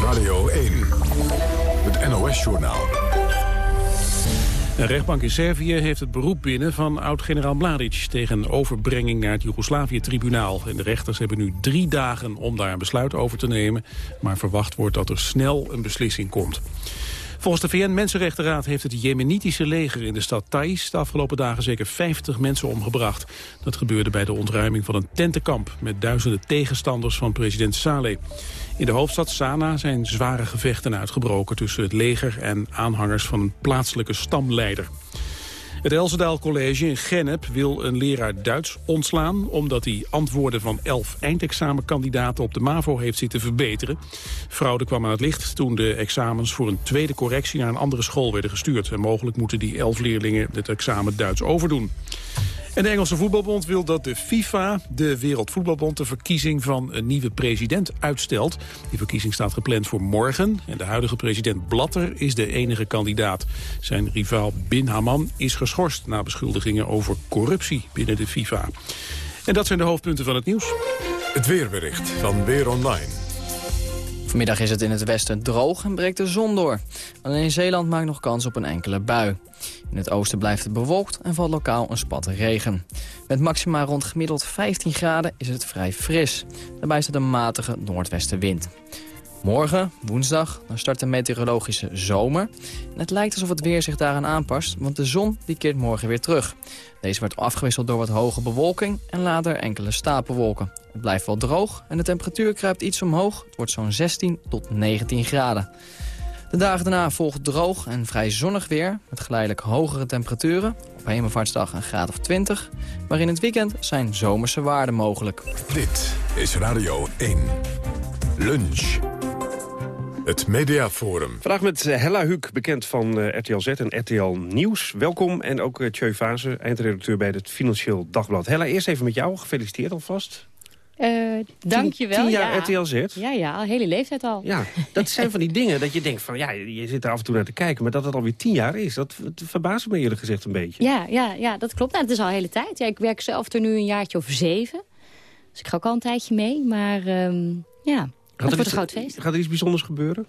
Speaker 5: Radio 1, het NOS-journaal.
Speaker 1: Een rechtbank in Servië heeft het beroep binnen van oud-generaal Mladic... tegen overbrenging naar het Joegoslavië-tribunaal. En de rechters hebben nu drie dagen om daar een besluit over te nemen. Maar verwacht wordt dat er snel een beslissing komt. Volgens de VN-Mensenrechtenraad heeft het Jemenitische leger in de stad Thais de afgelopen dagen zeker 50 mensen omgebracht. Dat gebeurde bij de ontruiming van een tentenkamp met duizenden tegenstanders van president Saleh. In de hoofdstad Sanaa zijn zware gevechten uitgebroken tussen het leger en aanhangers van een plaatselijke stamleider. Het Elsendaal College in Gennep wil een leraar Duits ontslaan... omdat hij antwoorden van elf eindexamenkandidaten op de MAVO heeft zitten verbeteren. Fraude kwam aan het licht toen de examens voor een tweede correctie... naar een andere school werden gestuurd. En mogelijk moeten die elf leerlingen het examen Duits overdoen. En de Engelse voetbalbond wil dat de FIFA, de Wereldvoetbalbond... de verkiezing van een nieuwe president uitstelt. Die verkiezing staat gepland voor morgen. En de huidige president Blatter is de enige kandidaat. Zijn rivaal Bin Haman is geschorst... na beschuldigingen over corruptie binnen de FIFA. En dat zijn de hoofdpunten van het nieuws.
Speaker 5: Het weerbericht van Weer Online.
Speaker 22: Vanmiddag is het in het westen droog en breekt de zon door. Alleen Zeeland maakt nog kans op een enkele bui. In het oosten blijft het bewolkt en valt lokaal een spat regen. Met maxima rond gemiddeld 15 graden is het vrij fris. Daarbij staat een matige noordwestenwind. Morgen, woensdag, dan start de meteorologische zomer. Het lijkt alsof het weer zich daaraan aanpast, want de zon die keert morgen weer terug. Deze wordt afgewisseld door wat hoge bewolking en later enkele stapelwolken. Het blijft wel droog en de temperatuur kruipt iets omhoog. Het wordt zo'n 16 tot 19 graden. De dagen daarna volgt droog en vrij zonnig weer... met geleidelijk hogere temperaturen. Op Hemelvaartsdag een graad of 20. Maar in het weekend zijn zomerse waarden mogelijk.
Speaker 5: Dit is Radio 1. Lunch. Het Mediaforum.
Speaker 13: Vandaag met eh, Hella Huuk, bekend van eh, RTL Z en RTL Nieuws. Welkom. En ook uh, Tjeu Fase, eindredacteur bij het Financieel Dagblad. Hella, eerst even met jou. Gefeliciteerd alvast.
Speaker 23: Uh, dankjewel.
Speaker 13: Tien jaar
Speaker 23: ja.
Speaker 13: RTL Z?
Speaker 23: Ja, ja, al hele leeftijd al.
Speaker 13: Ja, dat zijn van die dingen dat je denkt van... ja, je zit er af en toe naar te kijken, maar dat het alweer tien jaar is... dat, dat verbaast me eerlijk gezegd een beetje.
Speaker 23: Ja, ja, ja dat klopt. Nou, het is al een hele tijd. Ja, ik werk zelf er nu een jaartje of zeven. Dus ik ga ook al een tijdje mee. Maar um, ja, het wordt een groot feest.
Speaker 13: Gaat er iets bijzonders gebeuren?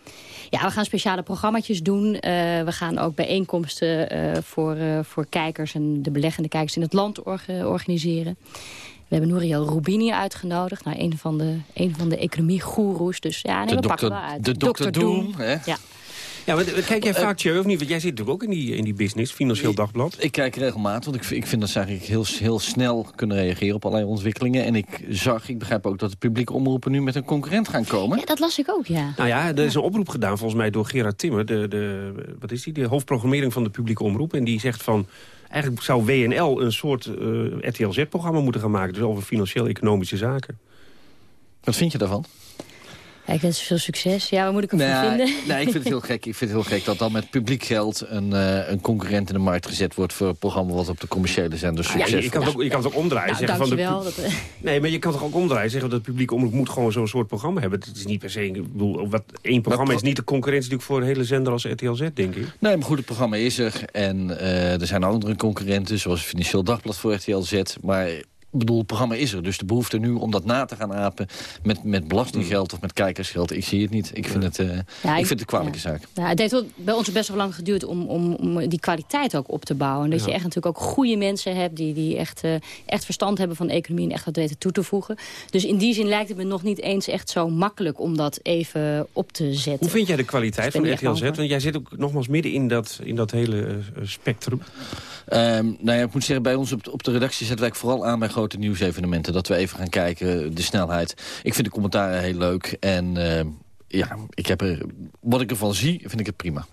Speaker 23: Ja, we gaan speciale programma's doen. Uh, we gaan ook bijeenkomsten uh, voor, uh, voor kijkers en de beleggende kijkers in het land or organiseren. We hebben Nouriel Rubini uitgenodigd. Nou, een van de, een van de economiegoeroes. Dus ja, nee,
Speaker 24: de
Speaker 23: we
Speaker 24: dokter,
Speaker 23: pakken wel uit.
Speaker 24: De dokter Doom. Hè?
Speaker 23: Ja.
Speaker 13: Ja, maar kijk jij vaak, Tjeu, of niet? Want jij zit natuurlijk ook in die, in die business, Financieel Dagblad.
Speaker 24: Ik kijk regelmatig, want ik, ik vind dat ze eigenlijk heel, heel snel kunnen reageren op allerlei ontwikkelingen. En ik zag, ik begrijp ook dat de publieke omroepen nu met een concurrent gaan komen.
Speaker 23: Ja, dat las ik ook, ja.
Speaker 13: Nou ja, er is een oproep gedaan volgens mij door Gerard Timmer, de, de, wat is die, de hoofdprogrammering van de publieke omroep. En die zegt van, eigenlijk zou WNL een soort uh, RTL-Z-programma moeten gaan maken. Dus over financieel-economische zaken.
Speaker 24: Wat vind je daarvan?
Speaker 23: Ja, ik wens veel succes. Ja, waar moet ik hem
Speaker 24: nee,
Speaker 23: voor vinden?
Speaker 24: Nee, ik vind het heel gek. Ik vind het heel gek dat dan met publiek geld een, uh, een concurrent in de markt gezet wordt voor een programma wat op de commerciële zender succes
Speaker 13: ja, je, kan het ook, je kan het ook omdraaien.
Speaker 23: Nou,
Speaker 13: zeggen van de,
Speaker 23: dat, uh...
Speaker 13: Nee, maar je kan toch ook omdraaien zeggen dat het publiek omroep moet gewoon zo'n soort programma hebben. Het is niet per se, ik bedoel, wat één programma is niet de concurrentie natuurlijk voor een hele zender als RTL Z, denk ik.
Speaker 24: Nee, maar goed, het programma is er. En uh, er zijn andere concurrenten, zoals het Financieel Dagblad voor RTL Z. Maar ik bedoel, het programma is er. Dus de behoefte nu om dat na te gaan apen met, met belastinggeld of met kijkersgeld, ik zie het niet. Ik vind het, uh, ja, ik, ik, vind het een kwalijke
Speaker 23: ja.
Speaker 24: zaak.
Speaker 23: Ja, het heeft wel bij ons best wel lang geduurd om, om, om die kwaliteit ook op te bouwen. En dat je echt natuurlijk ook goede mensen hebt die, die echt, uh, echt verstand hebben van de economie en echt wat weten toe te voegen. Dus in die zin lijkt het me nog niet eens echt zo makkelijk om dat even op te zetten.
Speaker 13: Hoe vind jij de kwaliteit van RTL Z? Want jij zit ook nogmaals midden in dat, in dat hele uh, spectrum.
Speaker 24: Um, nou ja, ik moet zeggen, bij ons op, op de redactie zetten wij vooral aan bij grote nieuwsevenementen. Dat we even gaan kijken, de snelheid. Ik vind de commentaren heel leuk. En uh, ja, ik heb er, wat ik ervan zie, vind ik het prima.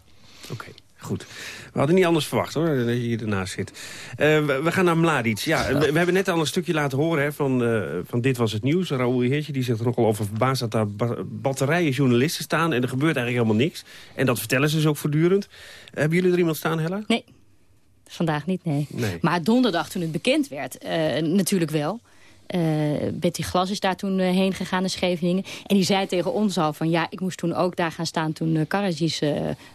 Speaker 13: Oké. Okay. Goed. We hadden niet anders verwacht hoor, dat je hier ernaast zit. Uh, we, we, gaan naar Mladic. Ja, ja. We, we, hebben net al een stukje laten horen hè, van, uh, van Dit Was Het Nieuws. Raoul Heertje die zegt er nogal over verbaasd dat daar ba batterijen journalisten staan... en er gebeurt eigenlijk helemaal niks. En dat vertellen ze dus ook voortdurend. hebben jullie er iemand staan, Hella?
Speaker 23: Nee. Vandaag niet, nee.
Speaker 13: nee.
Speaker 23: Maar donderdag toen het bekend werd, uh, natuurlijk wel. Uh, Betty Glas is daar toen uh, heen gegaan naar Scheveningen. En die zei tegen ons al van ja, ik moest toen ook daar gaan staan toen uh, Karadzic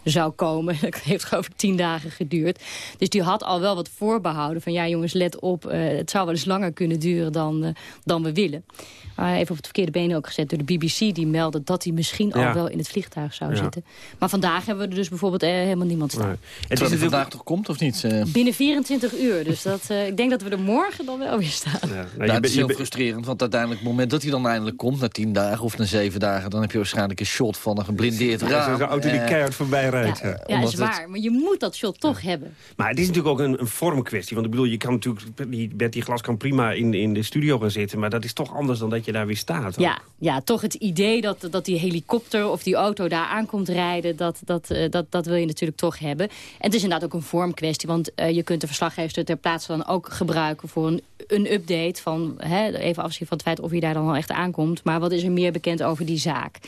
Speaker 23: zou komen. Dat heeft geloof ik tien dagen geduurd. Dus die had al wel wat voorbehouden van ja jongens let op. het zou wel eens langer kunnen duren dan, dan we willen. Even op het verkeerde been ook gezet door de BBC. Die meldde dat hij misschien ja. al wel in het vliegtuig zou ja. zitten. Maar vandaag hebben we er dus bijvoorbeeld helemaal niemand staan.
Speaker 24: Nee. Het is het vandaag toch komt of niet?
Speaker 23: Binnen 24 uur. Dus dat, ik denk dat we er morgen dan wel weer staan.
Speaker 24: Ja. Nou, het is heel frustrerend, want uiteindelijk op het moment dat hij dan eindelijk komt... na tien dagen of na zeven dagen... dan heb je waarschijnlijk een shot van een geblindeerd raam.
Speaker 13: Zo'n auto die keihard voorbij rijdt.
Speaker 23: Ja, ja is waar. Het... Maar je moet dat shot toch hebben.
Speaker 13: Maar het is natuurlijk ook een, een vormkwestie. Want ik bedoel, je kan natuurlijk... Die Betty Glas kan prima in, in de studio gaan zitten... maar dat is toch anders dan dat je daar weer staat.
Speaker 23: Ja, ja, toch het idee dat, dat die helikopter of die auto daar aankomt rijden... Dat, dat, uh, dat, dat wil je natuurlijk toch hebben. En het is inderdaad ook een vormkwestie. Want uh, je kunt de verslaggever ter plaatse dan ook gebruiken... voor een, een update van... Hè, even afzien van het feit of je daar dan wel echt aankomt. Maar wat is er meer bekend over die zaak?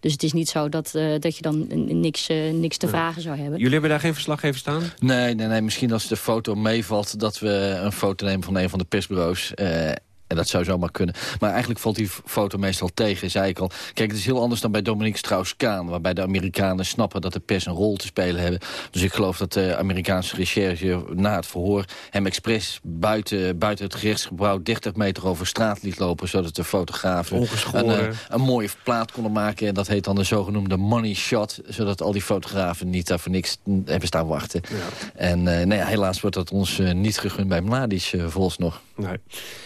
Speaker 23: Dus het is niet zo dat, uh, dat je dan niks, uh, niks te ja. vragen zou hebben.
Speaker 13: Jullie hebben daar geen verslaggever staan?
Speaker 24: Nee, nee, nee, misschien als de foto meevalt... dat we een foto nemen van een van de persbureaus... Uh, en dat zou zomaar kunnen. Maar eigenlijk valt die foto meestal tegen, zei ik al. Kijk, het is heel anders dan bij Dominique Strauss-Kaan... waarbij de Amerikanen snappen dat de pers een rol te spelen hebben. Dus ik geloof dat de Amerikaanse recherche na het verhoor... hem expres buiten, buiten het gerechtsgebouw 30 meter over straat liet lopen... zodat de fotografen een, uh, een mooie plaat konden maken. En dat heet dan de zogenoemde money shot... zodat al die fotografen niet daar voor niks hebben staan wachten. Ja. En uh, nee, helaas wordt dat ons uh, niet gegund bij Mladic uh, volgens nog.
Speaker 13: Nee.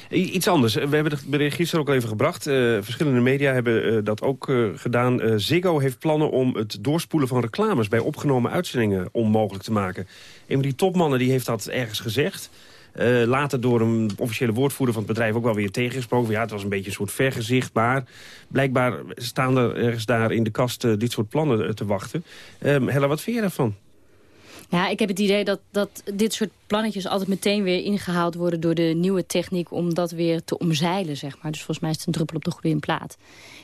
Speaker 13: Iets anders. We hebben het bericht gisteren ook al even gebracht. Uh, verschillende media hebben uh, dat ook gedaan. Ziggo heeft plannen om het doorspoelen van reclames... bij opgenomen uitzendingen onmogelijk te maken. Een van die topmannen die heeft dat ergens gezegd. later door een officiële woordvoerder van het bedrijf ook wel weer tegengesproken. Ja, het was een beetje een soort vergezicht. Maar blijkbaar staan er ergens daar in de kast dit soort plannen te wachten. Um, Hella, wat vind je daarvan?
Speaker 23: Ja, ik heb het idee dat, dat dit soort plannetjes altijd meteen weer ingehaald worden door de nieuwe techniek om dat weer te omzeilen, zeg maar. Dus volgens mij is het een druppel op de goede plaat.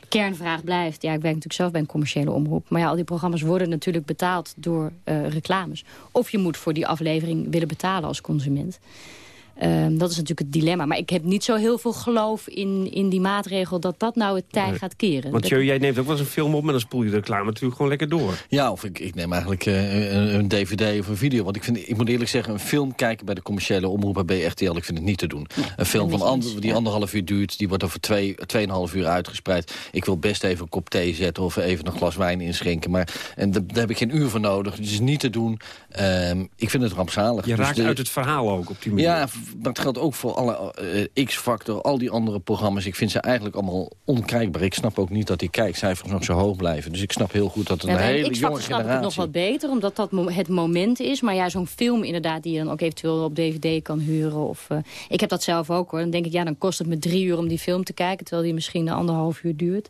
Speaker 23: Kernvraag blijft, ja, ik werk natuurlijk zelf bij een commerciële omroep, maar ja, al die programma's worden natuurlijk betaald door uh, reclames. Of je moet voor die aflevering willen betalen als consument. Um, dat is natuurlijk het dilemma. Maar ik heb niet zo heel veel geloof in, in die maatregel... dat dat nou het tij gaat keren.
Speaker 13: Want jij neemt ook wel eens een film op... en dan spoel je de reclame natuurlijk gewoon lekker door.
Speaker 24: Ja, of ik, ik neem eigenlijk uh, een, een, dvd of een video. Want ik, vind, ik moet eerlijk zeggen... een film kijken bij de commerciële omroep bij RTL... ik vind het niet te doen. een film van ander, die anderhalf uur duurt... die wordt over twee, tweeënhalf uur uitgespreid. Ik wil best even een kop thee zetten... of even een glas wijn inschenken. Maar en daar heb ik geen uur voor nodig. Het is niet te doen. Um, ik vind het rampzalig.
Speaker 13: Je dus raakt uit het verhaal ook op die manier.
Speaker 24: Ja, het geldt ook voor alle uh, X-Factor, al die andere programma's. Ik vind ze eigenlijk allemaal onkijkbaar. Ik snap ook niet dat die kijkcijfers nog zo hoog blijven. Dus ik snap heel goed dat een hele jonge generatie...
Speaker 23: snap ik het nog wat beter, omdat dat het moment is. Maar ja, zo'n film inderdaad die je dan ook eventueel op DVD kan huren. Of, uh, ik heb dat zelf ook hoor. Dan denk ik, ja, dan kost het me drie uur om die film te kijken... terwijl die misschien een anderhalf uur duurt.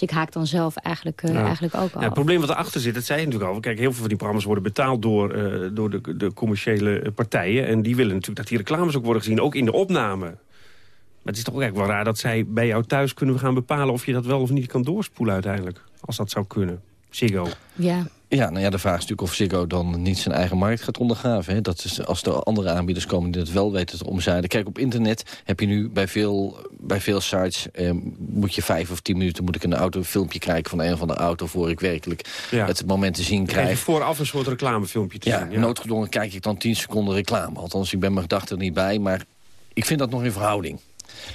Speaker 23: Dus ik haak dan zelf eigenlijk, uh, eigenlijk ook al.
Speaker 13: Ja, het probleem wat erachter zit, dat zei je natuurlijk al. Kijk, heel veel van die programma's worden betaald door, uh, door de, de commerciële partijen. En die willen natuurlijk dat die reclames ook worden gezien, ook in de opname. Maar het is toch ook eigenlijk wel raar dat zij bij jou thuis kunnen gaan bepalen... of je dat wel of niet kan doorspoelen uiteindelijk. Als dat zou kunnen. Ziggo.
Speaker 23: Ja,
Speaker 24: ja, nou ja, de vraag is natuurlijk of Ziggo dan niet zijn eigen markt gaat ondergraven. Hè? Dat is als er andere aanbieders komen die dat wel weten te omzeilen. Kijk, op internet heb je nu bij veel, bij veel sites... Eh, moet je vijf of tien minuten moet ik een auto, filmpje krijgen van een of andere auto... voor ik werkelijk het moment te zien krijg.
Speaker 13: vooraf een soort reclamefilmpje te
Speaker 24: ja,
Speaker 13: zien. Ja,
Speaker 24: noodgedwongen kijk ik dan tien seconden reclame. Althans, ik ben mijn gedachten er niet bij, maar ik vind dat nog in verhouding.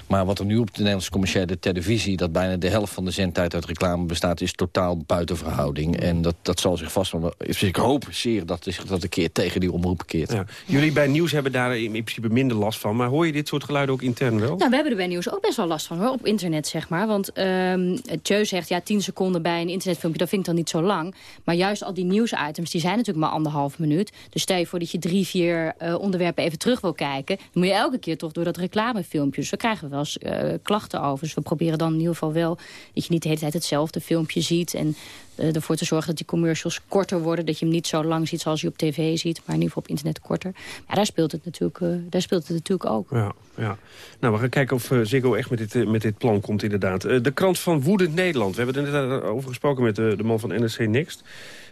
Speaker 24: Maar wat er nu op de Nederlandse commerciële televisie... dat bijna de helft van de zendtijd uit reclame bestaat... is totaal buiten verhouding. En dat, dat zal zich vast. Dus ik hoop zeer dat zich dat een keer tegen die omroep keert. Ja.
Speaker 13: Jullie bij Nieuws hebben daar in principe minder last van. Maar hoor je dit soort geluiden ook intern wel?
Speaker 23: Nou, we hebben er bij Nieuws ook best wel last van, hoor. Op internet, zeg maar. Want um, Tjeu zegt, ja, 10 seconden bij een internetfilmpje... dat vind ik dan niet zo lang. Maar juist al die nieuwsitems, die zijn natuurlijk maar anderhalf minuut. Dus stel je voor dat je drie, vier uh, onderwerpen even terug wil kijken... dan moet je elke keer toch door dat reclamefilmpje. Dus we krijgen wel eens... Uh, klachten over. Dus we proberen dan in ieder geval wel dat je niet de hele tijd hetzelfde filmpje ziet. En uh, ervoor te zorgen dat die commercials korter worden. Dat je hem niet zo lang ziet zoals je op tv ziet. Maar in ieder geval op internet korter. Ja, daar speelt het natuurlijk, uh, daar speelt het natuurlijk ook.
Speaker 13: Ja, ja. Nou, we gaan kijken of Ziggo echt met dit, met dit plan komt inderdaad. de krant van Woedend Nederland. We hebben er net over gesproken met de man van NRC Next.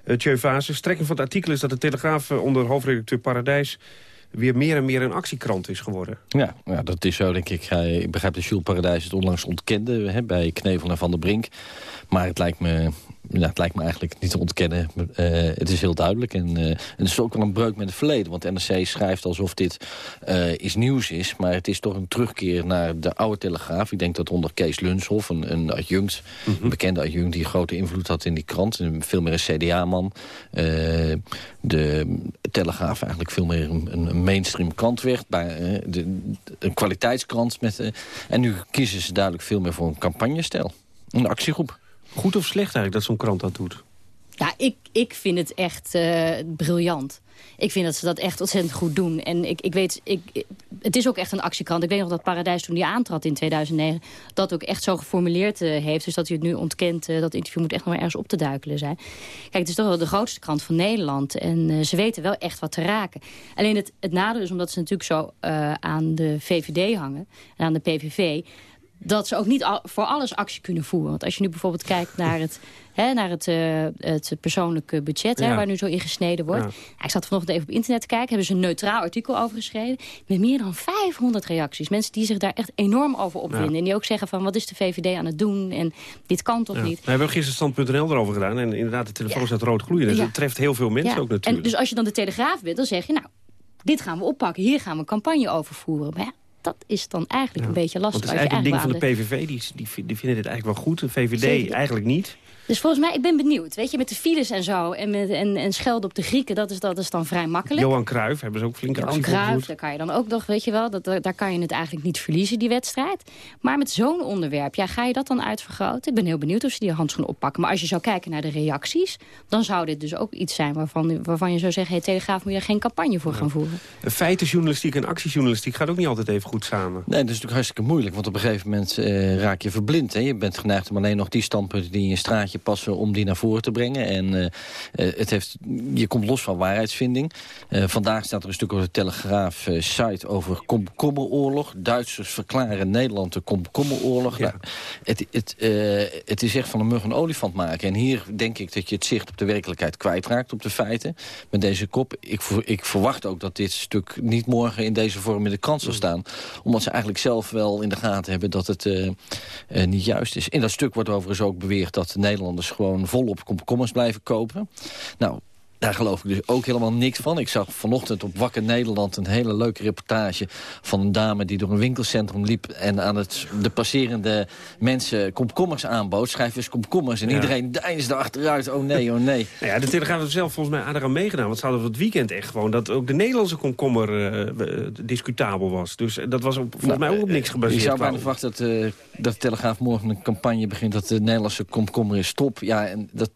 Speaker 13: Uh, Tjeu. Strekking van het artikel is dat de Telegraaf onder hoofdredacteur Paradijs weer meer en meer een actiekrant is geworden.
Speaker 24: Ja, ja dat is zo, denk ik. Ik begrijp dat Jules Paradijs het onlangs ontkende hè, bij Knevel en Van der Brink. Maar het lijkt me ja, het lijkt me eigenlijk niet te ontkennen. Uh, het is heel duidelijk. En, uh, het is ook wel een breuk met het verleden. Want NRC schrijft alsof dit uh, iets nieuws is. Maar het is toch een terugkeer naar de oude Telegraaf. Ik denk dat onder Kees Lunshoff, een, een adjunct... Mm -hmm. een bekende adjunct die grote invloed had in die krant. Veel meer een CDA-man. de Telegraaf eigenlijk veel meer een, een mainstream krant werd. Bij, de, een kwaliteitskrant. Met, en nu kiezen ze duidelijk veel meer voor een campagnestijl. Een actiegroep.
Speaker 13: Goed of slecht eigenlijk dat zo'n krant dat doet?
Speaker 23: Ja, ik, ik vind het echt uh, briljant. Ik vind dat ze dat echt ontzettend goed doen. En ik, ik weet, ik, het is ook echt een actiekrant. Ik weet nog dat Paradijs toen die aantrad in 2009... dat ook echt zo geformuleerd uh, heeft. Dus dat hij het nu ontkent. Uh, dat interview moet echt nog maar ergens op te duikelen zijn. Kijk, het is toch wel de grootste krant van Nederland. En ze weten wel echt wat te raken. Alleen het, het nadeel is omdat ze natuurlijk zo aan de VVD hangen... en aan de PVV dat ze ook niet al, voor alles actie kunnen voeren. Want als je nu bijvoorbeeld kijkt naar het, hè, naar het, uh, het persoonlijke budget... Hè, waar nu zo in gesneden wordt. Ja. ik zat vanochtend even op internet te kijken. Hebben ze een neutraal artikel over geschreven. Met meer dan 500 reacties. Mensen die zich daar echt enorm over opwinden. Ja. En die ook zeggen van wat is de VVD aan het doen? En dit kan toch niet?
Speaker 13: We hebben gisteren stand.nl erover gedaan. En inderdaad, de telefoon staat rood gloeien. Dus het treft heel veel mensen ook natuurlijk.
Speaker 23: En dus als je dan de Telegraaf bent, dan zeg je... nou, dit gaan we oppakken. Hier gaan we een campagne over voeren. Maar dat is dan eigenlijk ja. een beetje lastig.
Speaker 13: Want het is eigenlijk een ding van de PVV, die, die, die vinden dit eigenlijk wel goed. De VVD eigenlijk niet.
Speaker 23: Dus volgens mij, ik ben benieuwd. Weet je, met de files en zo en, met, en, en schelden op de Grieken, dat is, dat is dan vrij makkelijk.
Speaker 13: Johan Cruijff hebben ze ook flink
Speaker 23: Johan
Speaker 13: actie
Speaker 23: Cruijff, daar kan je dan ook nog, weet je wel, dat, daar kan je het eigenlijk niet verliezen, die wedstrijd. Maar met zo'n onderwerp, ja, ga je dat dan uitvergroten? Ik ben heel benieuwd of ze die handschoen oppakken. Maar als je zou kijken naar de reacties, dan zou dit dus ook iets zijn waarvan, waarvan je zou zeggen, hey, Telegraaf moet je er geen campagne voor gaan voeren.
Speaker 13: Feitenjournalistiek en actiejournalistiek gaat ook niet altijd even goed samen.
Speaker 24: Nee, dat is natuurlijk hartstikke moeilijk. Want op een gegeven moment eh, raak je verblind. Hè? Je bent geneigd om alleen nog die standpunten die in je straatje passen... om die naar voren te brengen. En uh, het heeft, je komt los van waarheidsvinding. Uh, vandaag staat er een stuk op de Telegraaf-site over komkommeroorlog. Duitsers verklaren Nederland de komkommeroorlog. Ja. Nou, het, het, het is echt van een mug een olifant maken. En hier denk ik dat je het zicht op de werkelijkheid kwijtraakt... op de feiten, met deze kop. Ik, ik verwacht ook dat dit stuk niet morgen in deze vorm in de krant zal staan. Omdat ze eigenlijk zelf wel in de gaten hebben dat het uh, uh, niet juist is. In dat stuk wordt overigens ook beweerd dat de Nederlanders gewoon volop komkommers blijven kopen. Nou, daar geloof ik dus ook helemaal niks van. Ik zag vanochtend op Wakker Nederland een hele leuke reportage... van een dame die door een winkelcentrum liep... en aan het, de passerende mensen komkommers aanbood. Schrijf eens komkommers. En ja. iedereen deinsde achteruit. Oh nee, oh nee.
Speaker 13: Nou ja, de Telegraaf heeft zelf volgens mij aardig aan meegedaan. Want ze hadden het weekend echt gewoon... dat ook de Nederlandse komkommer uh, discutabel was. Dus dat was op, volgens nou, mij ook op niks gebaseerd.
Speaker 24: Je zou bijna verwachten dat, uh, dat de Telegraaf morgen een campagne begint... dat de Nederlandse komkommer is top. Ja, en dat,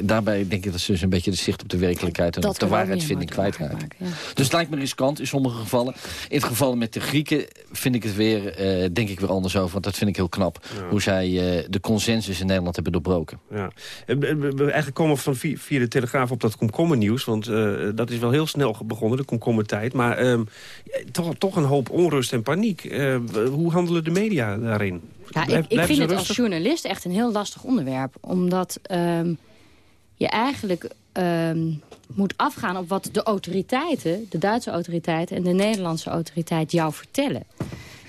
Speaker 24: daarbij denk ik dat ze dus een beetje de zicht op de werkelijkheid en dat de waarheid vind ik kwijtraakt. Ja. Dus het lijkt me riskant in sommige gevallen. In het geval met de Grieken vind ik het weer, uh, denk ik weer anders over. Want dat vind ik heel knap. Ja. Hoe zij uh, de consensus in Nederland hebben doorbroken.
Speaker 13: Ja. Eigenlijk komen we van via, de Telegraaf op dat komkommernieuws. Want uh, dat is wel heel snel begonnen, de komkommertijd. Maar uh, toch, toch een hoop onrust en paniek. hoe handelen de media daarin?
Speaker 23: Ja, Blijf, ik, ik vind het als journalist echt een heel lastig onderwerp. Omdat um, je eigenlijk um, moet afgaan op wat de autoriteiten... de Duitse autoriteiten en de Nederlandse autoriteit jou vertellen.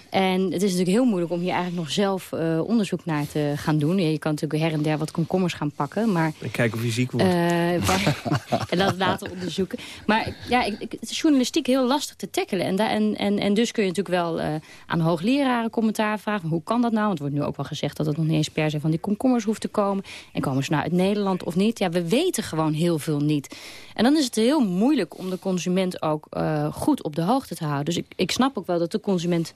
Speaker 23: En het is natuurlijk heel moeilijk om hier eigenlijk nog zelf uh, onderzoek naar te gaan doen. Je kan natuurlijk her en der wat komkommers gaan pakken. Maar,
Speaker 13: en kijken of je ziek wordt.
Speaker 23: Uh, en dat laten onderzoeken. Maar ja, ik, ik, het is journalistiek heel lastig te tackelen. En, en, en, en dus kun je natuurlijk wel uh, aan hoogleraren commentaar vragen. Hoe kan dat nou? Want er wordt nu ook wel gezegd dat het nog niet eens per se van die komkommers hoeft te komen. En komen ze nou uit Nederland of niet? Ja, we weten gewoon heel veel niet. En dan is het heel moeilijk om de consument ook goed op de hoogte te houden. Dus ik, ik snap ook wel dat de consument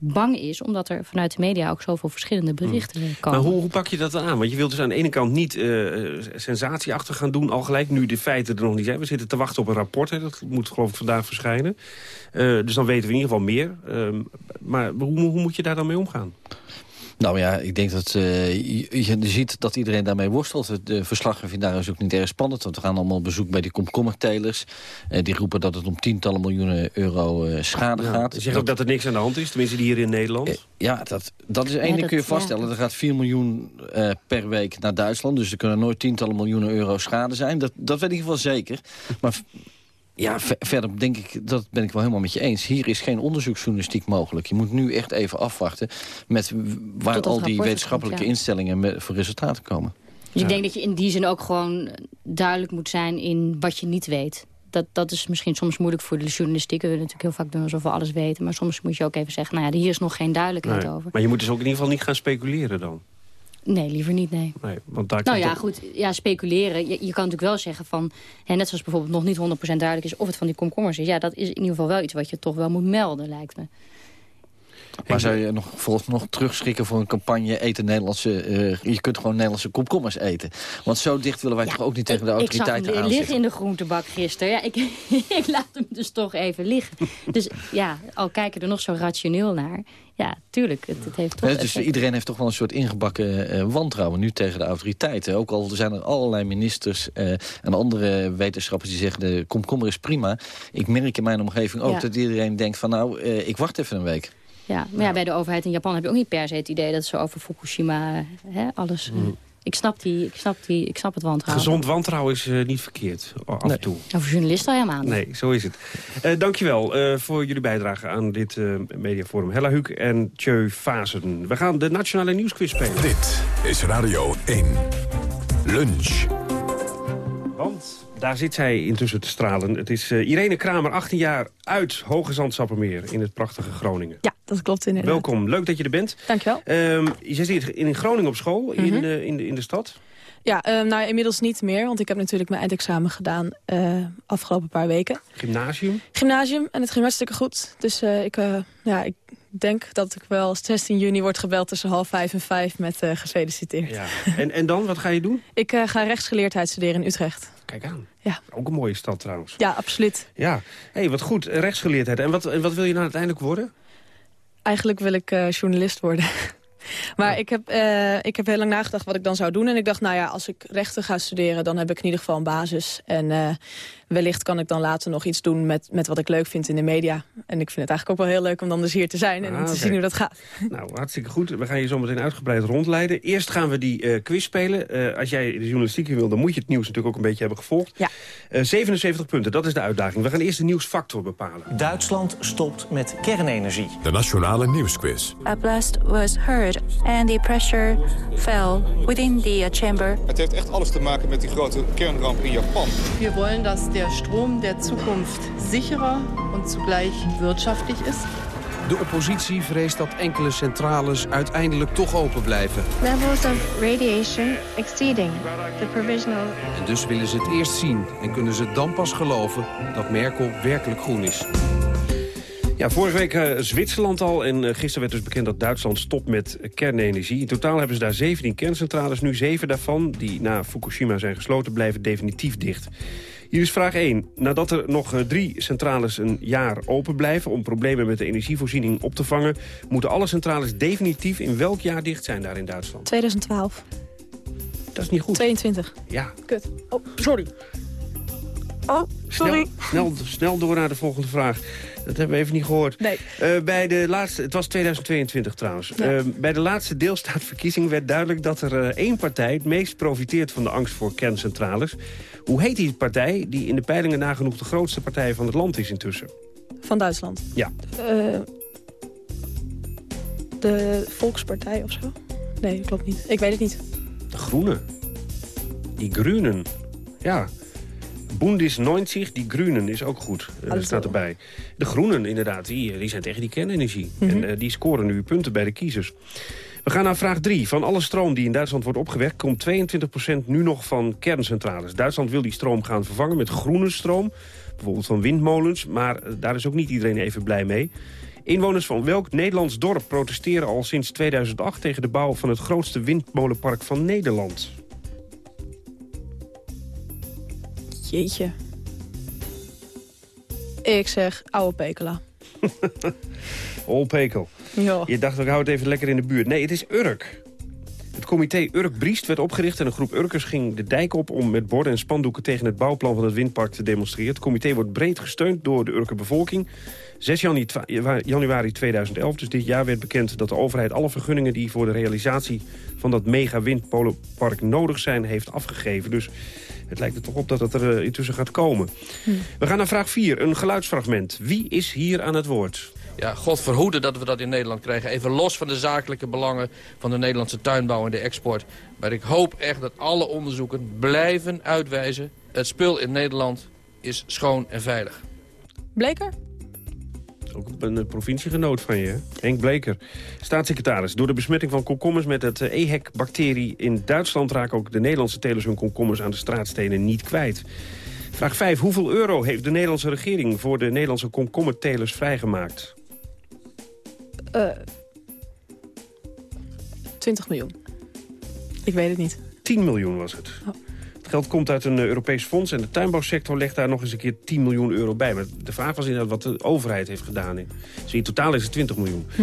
Speaker 23: bang is... omdat er vanuit de media ook zoveel verschillende berichten hmm. komen.
Speaker 13: Maar hoe, hoe, pak je dat dan aan? Want je wilt dus aan de ene kant niet uh, sensatieachtig gaan doen... al gelijk nu de feiten er nog niet zijn. We zitten te wachten op een rapport, hè. dat moet geloof ik vandaag verschijnen. Uh, dus dan weten we in ieder geval meer. Uh, maar hoe, hoe moet je daar dan mee omgaan?
Speaker 24: Nou ja, ik denk dat uh, je, je, ziet dat iedereen daarmee worstelt. De verslaggeving daar is ook niet erg spannend. Want we gaan allemaal op bezoek bij die komkommertelers. Uh, die roepen dat het om tientallen miljoenen euro uh, schade
Speaker 13: ja,
Speaker 24: gaat.
Speaker 13: Ze zeggen ook dat er niks aan de hand is, tenminste hier in Nederland.
Speaker 24: ja, dat, dat is één ding kun je vaststellen. Ja. Er gaat 4 miljoen per week naar Duitsland. Dus er kunnen nooit tientallen miljoenen euro schade zijn. Dat, dat weet ik in ieder geval zeker. Maar ja, verder denk ik, dat ben ik wel helemaal met je eens. Hier is geen onderzoeksjournalistiek mogelijk. Je moet nu echt even afwachten met waar al die wetenschappelijke komt, ja. instellingen met, voor resultaten komen.
Speaker 23: Dus ja. ik denk dat je in die zin ook gewoon duidelijk moet zijn in wat je niet weet. Dat, dat is misschien soms moeilijk voor de journalistiek. We willen natuurlijk heel vaak doen alsof we alles weten. Maar soms moet je ook even zeggen, nou ja, hier is nog geen duidelijkheid nee, over.
Speaker 13: Maar je moet dus ook in ieder geval niet gaan speculeren dan?
Speaker 23: Nee, liever niet, nee.
Speaker 13: nee want daar
Speaker 23: nou ja, goed, ja, speculeren. Je, je, kan natuurlijk wel zeggen van... Hè, net zoals bijvoorbeeld nog niet 100% duidelijk is of het van die komkommers is. Ja, dat is in ieder geval wel iets wat je toch wel moet melden, lijkt me.
Speaker 24: Maar zou je nog, nog terugschikken voor een campagne eten Nederlandse... Uh, je kunt gewoon Nederlandse komkommers eten. Want zo dicht willen wij ja, toch ook niet tegen de autoriteiten
Speaker 23: aan. Ik liggen in de groentebak gisteren. Ja, ik, ik laat hem dus toch even liggen. Dus ja, al kijken er nog zo rationeel naar... Ja, tuurlijk. Het, het heeft toch
Speaker 24: ja, dus iedereen heeft toch wel een soort ingebakken uh, wantrouwen nu tegen de autoriteiten. Ook al zijn er allerlei ministers uh, en andere wetenschappers die zeggen... de komkommer is prima. Ik merk in mijn omgeving ook ja. dat iedereen denkt van... nou, uh, ik wacht even een week.
Speaker 23: Ja, maar ja, bij de overheid in Japan heb je ook niet per se het idee... dat ze over Fukushima hè, alles... Mm. Ik snap, die, ik, snap die, ik snap het wantrouwen.
Speaker 13: Gezond wantrouwen is uh, niet verkeerd, af nee. en toe.
Speaker 23: Over journalisten helemaal niet.
Speaker 13: Nee, zo is het. Uh, dankjewel uh, voor jullie bijdrage aan dit mediaforum. Hella Huuk en Tjeu Fazen. We gaan de Nationale Nieuwsquiz spelen.
Speaker 5: Dit is Radio 1. Lunch.
Speaker 13: Want daar zit zij intussen te stralen. Het is uh, Irene Kramer, 18 jaar, uit Hoge Zandstappermeer in het prachtige Groningen.
Speaker 25: Ja, dat klopt inderdaad.
Speaker 13: Welkom, leuk dat je er bent.
Speaker 25: Dankjewel.
Speaker 13: Um, je zit in Groningen op school, mm -hmm. in, de, in, de, in de stad.
Speaker 25: Ja, uh, nou inmiddels niet meer, want ik heb natuurlijk mijn eindexamen gedaan uh, afgelopen paar weken.
Speaker 13: Gymnasium?
Speaker 25: Gymnasium en het ging hartstikke goed. Dus uh, ik, ja, ik denk dat ik wel 16 juni wordt gebeld tussen half vijf en vijf met gefeliciteerd.
Speaker 13: Ja. En, en dan, wat ga je doen?
Speaker 25: Ik ga rechtsgeleerdheid studeren in Utrecht.
Speaker 13: Kijk aan.
Speaker 25: Ja.
Speaker 13: Ook een mooie stad trouwens.
Speaker 25: Ja, absoluut.
Speaker 13: Ja, hey, wat goed, rechtsgeleerdheid. En wat, en wat wil je nou uiteindelijk worden?
Speaker 25: Eigenlijk wil ik journalist worden. Maar ik, heb, uh, ik heb heel lang nagedacht wat ik dan zou doen. En ik dacht, nou ja, als ik rechten ga studeren... dan heb ik in ieder geval een basis. En uh, wellicht kan ik dan later nog iets doen met, met wat ik leuk vind in de media. En ik vind het eigenlijk ook wel heel leuk om dan dus hier te zijn... en ah, te zien hoe dat gaat.
Speaker 13: Nou, hartstikke goed. We gaan je zo meteen uitgebreid rondleiden. Eerst gaan we die uh, quiz spelen. als jij de journalistiek wil, dan moet je het nieuws natuurlijk ook een beetje hebben gevolgd.
Speaker 25: Ja.
Speaker 13: 77 punten, dat is de uitdaging. We gaan eerst de nieuwsfactor bepalen.
Speaker 26: Duitsland stopt met kernenergie.
Speaker 5: De Nationale Nieuwsquiz.
Speaker 27: A blast was heard and the pressure fell within the chamber.
Speaker 28: Het heeft echt alles te maken met die grote kernramp in Japan.
Speaker 29: We willen dat de stroom der toekomst sicherer en zugleich wirtschaftlich is.
Speaker 30: De oppositie vreest dat enkele centrales uiteindelijk toch open blijven.
Speaker 31: Levels of radiation exceeding the provisional.
Speaker 30: En dus willen ze het eerst zien en kunnen ze dan pas geloven dat Merkel werkelijk groen is.
Speaker 13: Ja, vorige week uh, Zwitserland al en uh, gisteren werd dus bekend dat Duitsland stopt met kernenergie. In totaal hebben ze daar 17 kerncentrales, nu 7 daarvan, die na Fukushima zijn gesloten, blijven definitief dicht. Hier is vraag 1. Nadat er nog uh, drie centrales een jaar open blijven om problemen met de energievoorziening op te vangen, moeten alle centrales definitief in welk jaar dicht zijn daar in Duitsland?
Speaker 25: 2012.
Speaker 13: Dat is niet goed.
Speaker 25: 22.
Speaker 13: Ja.
Speaker 25: Kut. Oh, sorry. Oh, sorry.
Speaker 13: Snel, snel, snel door naar de volgende vraag. Dat hebben we even niet gehoord.
Speaker 25: Nee.
Speaker 13: Uh, bij de laatste, het was 2022 trouwens. Ja. Uh, bij de laatste deelstaatverkiezing werd duidelijk dat er uh, één partij... het meest profiteert van de angst voor kerncentrales. Hoe heet die partij die in de peilingen nagenoeg de grootste partij van het land is intussen?
Speaker 25: Van Duitsland?
Speaker 13: Ja.
Speaker 25: de Volkspartij of zo? Nee, klopt niet. Ik weet het niet.
Speaker 13: De Groenen. Die Groenen. Ja, Bundis 90, die Groenen is ook goed. Uh, staat erbij. De Groenen, inderdaad, die, die zijn tegen die kernenergie. Mm -hmm. En uh, die scoren nu punten bij de kiezers. We gaan naar vraag 3. Van alle stroom die in Duitsland wordt opgewekt... komt 22% nu nog van kerncentrales. Duitsland wil die stroom gaan vervangen met groene stroom. Bijvoorbeeld van windmolens. Maar daar is ook niet iedereen even blij mee. Inwoners van welk Nederlands dorp protesteren al sinds 2008... tegen de bouw van het grootste windmolenpark van Nederland?
Speaker 25: Jeetje. Ik zeg oude Pekela.
Speaker 13: Olpekel.
Speaker 25: Ja.
Speaker 13: Je dacht, ik hou het even lekker in de buurt. Nee, het is Urk. Het comité Urk-Briest werd opgericht en een groep Urkers ging de dijk op... om met borden en spandoeken tegen het bouwplan van het windpark te demonstreren. Het comité wordt breed gesteund door de Urker bevolking. 6 januari 2011, dus dit jaar, werd bekend dat de overheid alle vergunningen... die voor de realisatie van dat mega-windpolenpark nodig zijn, heeft afgegeven. Dus het lijkt er toch op dat het er uh, intussen gaat komen. Hm. We gaan naar vraag 4, een geluidsfragment. Wie is hier aan het woord?
Speaker 32: Ja, God verhoede dat we dat in Nederland krijgen. Even los van de zakelijke belangen van de Nederlandse tuinbouw en de export. Maar ik hoop echt dat alle onderzoeken blijven uitwijzen... het spul in Nederland is schoon en veilig.
Speaker 25: Bleker?
Speaker 13: Ook een provinciegenoot van je? Henk Bleker. Staatssecretaris, door de besmetting van komkommers met het EHEC-bacterie in Duitsland... raken ook de Nederlandse telers hun komkommers aan de straatstenen niet kwijt. Vraag 5. Hoeveel euro heeft de Nederlandse regering voor de Nederlandse komkommertelers vrijgemaakt?
Speaker 25: Uh, 20 miljoen. Ik weet het niet.
Speaker 13: 10 miljoen was het.
Speaker 25: Oh.
Speaker 13: Geld komt uit een Europees fonds en de tuinbouwsector legt daar nog eens een keer 10 miljoen euro bij. Maar de vraag was inderdaad wat de overheid heeft gedaan. Dus in totaal is het 20 miljoen.
Speaker 25: Hm.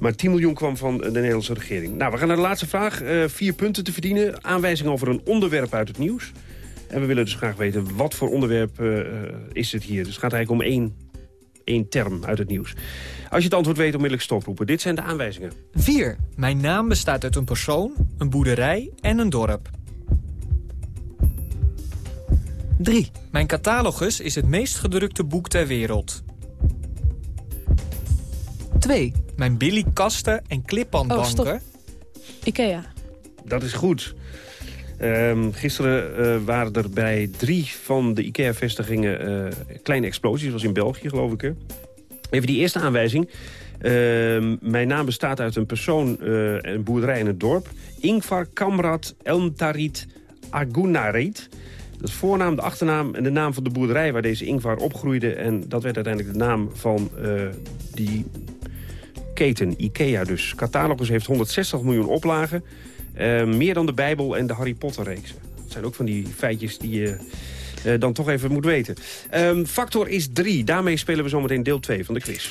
Speaker 13: Maar 10 miljoen kwam van de Nederlandse regering. Nou, we gaan naar de laatste vraag. Uh, vier punten te verdienen. Aanwijzing over een onderwerp uit het nieuws. En we willen dus graag weten wat voor onderwerp uh, is het hier. Dus het gaat eigenlijk om één, één term uit het nieuws. Als je het antwoord weet, onmiddellijk stoproepen. Dit zijn de aanwijzingen.
Speaker 33: 4. Mijn naam bestaat uit een persoon, een boerderij en een dorp. 3. Mijn catalogus is het meest gedrukte boek ter wereld. 2. Mijn Billy kasten en klipbandbanken...
Speaker 25: Oh, Ikea.
Speaker 13: Dat is goed. Um, gisteren uh, waren er bij drie van de IKEA-vestigingen uh, kleine explosies. Dat was in België, geloof ik. Hè? Even die eerste aanwijzing. Uh, mijn naam bestaat uit een persoon, uh, een boerderij in het dorp. Ingvar Kamrat Elmtarit Agunarit. Dat voornaam, de achternaam en de naam van de boerderij waar deze Ingvar opgroeide. En dat werd uiteindelijk de naam van uh, die keten, Ikea dus. Catalogus heeft 160 miljoen oplagen. Uh, meer dan de Bijbel en de Harry Potter-reeksen. Dat zijn ook van die feitjes die je uh, dan toch even moet weten. Um, factor is 3. Daarmee spelen we zometeen deel 2 van de quiz.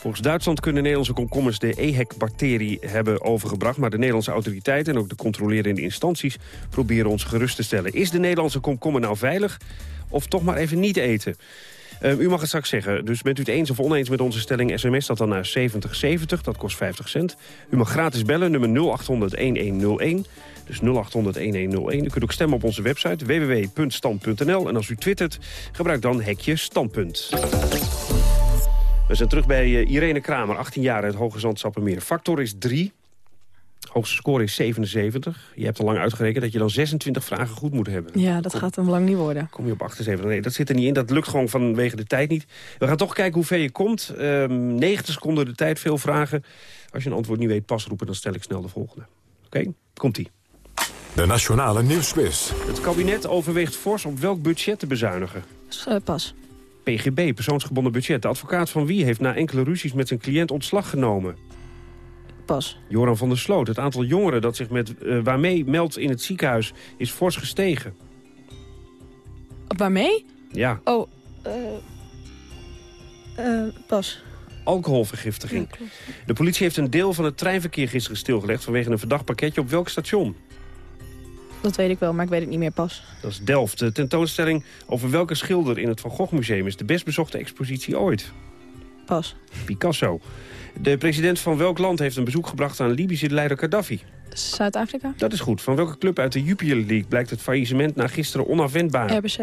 Speaker 13: Volgens Duitsland kunnen Nederlandse komkommers de EHEC-bacterie hebben overgebracht... maar de Nederlandse autoriteiten en ook de controlerende instanties proberen ons gerust te stellen. Is de Nederlandse komkommer nou veilig of toch maar even niet eten? Uh, u mag het straks zeggen. Dus bent u het eens of oneens met onze stelling sms dat dan naar 7070, dat kost 50 cent. U mag gratis bellen, nummer 0800-1101. Dus 0800-1101. U kunt ook stemmen op onze website www.stand.nl. En als u twittert, gebruik dan hekje standpunt. We zijn terug bij uh, Irene Kramer, 18 jaar uit Hoge Zand Sappemeer. Factor is 3. Hoogste score is 77. Je hebt al lang uitgerekend dat je dan 26 vragen goed moet hebben.
Speaker 25: Ja, dat
Speaker 13: Kom,
Speaker 25: gaat hem lang niet worden.
Speaker 13: Kom je op 78? Nee, dat zit er niet in. Dat lukt gewoon vanwege de tijd niet. We gaan toch kijken hoe ver je komt. Um, 90 seconden de tijd, veel vragen. Als je een antwoord niet weet, pas roepen, dan stel ik snel de volgende. Oké, okay? komt-ie.
Speaker 5: De Nationale Nieuwsquiz.
Speaker 13: Het kabinet overweegt fors op welk budget te bezuinigen.
Speaker 25: Uh, pas.
Speaker 13: PGB, persoonsgebonden budget. De advocaat van wie heeft na enkele ruzies met zijn cliënt ontslag genomen?
Speaker 25: Pas.
Speaker 13: Joran van der Sloot. Het aantal jongeren dat zich met uh, waarmee meldt in het ziekenhuis is fors gestegen.
Speaker 25: Waarmee?
Speaker 13: Ja.
Speaker 25: Oh, uh, uh, pas.
Speaker 13: Alcoholvergiftiging. De politie heeft een deel van het treinverkeer gisteren stilgelegd... vanwege een verdacht pakketje op welk station?
Speaker 25: Dat weet ik wel, maar ik weet het niet meer pas.
Speaker 13: Dat is Delft. De tentoonstelling over welke schilder in het Van Gogh Museum... is de best bezochte expositie ooit.
Speaker 25: Pas.
Speaker 13: Picasso. De president van welk land heeft een bezoek gebracht aan Libische leider Gaddafi?
Speaker 25: Zuid-Afrika.
Speaker 13: Dat is goed. Van welke club uit de Jupiler League blijkt het faillissement na gisteren onafwendbaar?
Speaker 25: RBC.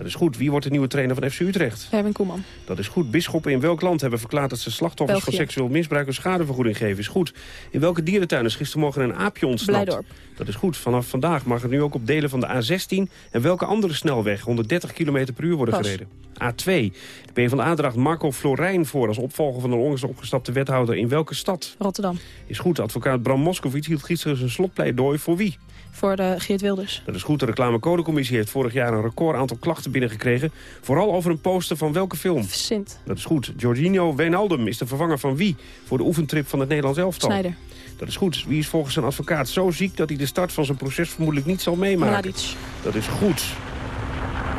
Speaker 13: Dat is goed. Wie wordt de nieuwe trainer van FC Utrecht?
Speaker 25: Erwin Koeman.
Speaker 13: Dat is goed. Bisschoppen in welk land hebben verklaard dat ze slachtoffers
Speaker 25: België.
Speaker 13: van seksueel misbruik een schadevergoeding geven? Is goed. In welke dierentuin is gistermorgen een aapje ontsnapt?
Speaker 25: Blijdorp.
Speaker 13: Dat is goed. Vanaf vandaag mag het nu ook op delen van de A16 en welke andere snelweg 130 km per uur worden
Speaker 25: Pas.
Speaker 13: gereden? A2. De PvdA draagt Marco Florijn voor als opvolger van de onlangs opgestapte wethouder in welke stad?
Speaker 25: Rotterdam.
Speaker 13: Is goed. Advocaat Bram Moskowitz hield gisteren zijn slotpleidooi voor wie?
Speaker 25: Voor de Geert Wilders.
Speaker 13: Dat is goed. De reclamecodecommissie heeft vorig jaar een record aantal klachten binnengekregen. Vooral over een poster van welke film?
Speaker 25: Sint.
Speaker 13: Dat is goed. Giorgino Wijnaldum is de vervanger van wie voor de oefentrip van het Nederlands elftal?
Speaker 25: Snijder.
Speaker 13: Dat is goed. Wie is volgens zijn advocaat zo ziek dat hij de start van zijn proces vermoedelijk niet zal meemaken?
Speaker 25: Mladic.
Speaker 13: Dat is goed.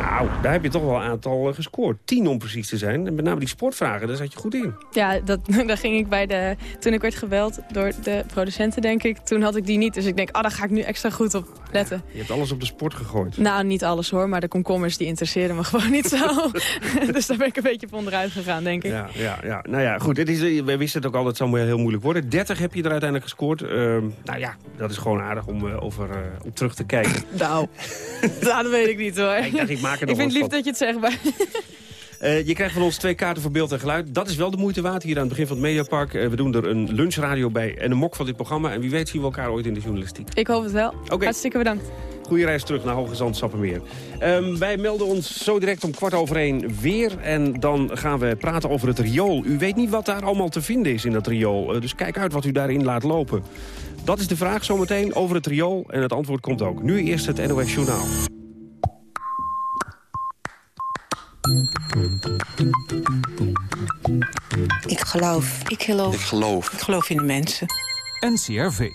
Speaker 13: Nou, daar heb je toch wel een aantal uh, gescoord. Tien om precies te zijn. En met name die sportvragen, daar zat je goed in.
Speaker 25: Ja, dat, daar ging ik bij de... Toen ik werd gebeld door de producenten, denk ik... toen had ik die niet. Dus ik denk, oh, daar ga ik nu extra goed op letten.
Speaker 13: Je hebt alles op de sport gegooid.
Speaker 25: Nou, niet alles hoor, maar de komkommers die interesseren me gewoon niet zo. dus daar ben ik een beetje van onderuit gegaan, denk ik.
Speaker 13: Ja, ja, ja. nou ja, goed. Het is, eh, we wisten het ook al, het zou heel moeilijk worden. 30 heb je er uiteindelijk gescoord. Uh, nou ja, dat is gewoon aardig om uh, over, uh, op terug te kijken.
Speaker 25: nou, dat weet ik niet hoor.
Speaker 13: Ik, dacht, ik, maak er
Speaker 25: ik
Speaker 13: nog
Speaker 25: vind het lief
Speaker 13: van.
Speaker 25: dat je het zegt, maar...
Speaker 13: Uh, je krijgt van ons twee kaarten voor beeld en geluid. Dat is wel de moeite waard hier aan het begin van het Mediapark. Uh, we doen er een lunchradio bij en een mok van dit programma. En wie weet zien we elkaar ooit in de journalistiek.
Speaker 25: Ik hoop het wel.
Speaker 13: Okay.
Speaker 25: Hartstikke bedankt.
Speaker 13: Goeie reis terug naar Hoge Zand, Sappemeer. Um, wij melden ons zo direct om kwart over één weer. En dan gaan we praten over het riool. U weet niet wat daar allemaal te vinden is in dat riool. Uh, dus kijk uit wat u daarin laat lopen. Dat is de vraag zometeen over het riool. En het antwoord komt ook. Nu eerst het NOS Journaal.
Speaker 34: Ik geloof. Ik geloof.
Speaker 35: Ik geloof.
Speaker 34: Ik geloof in de mensen.
Speaker 33: NCRV.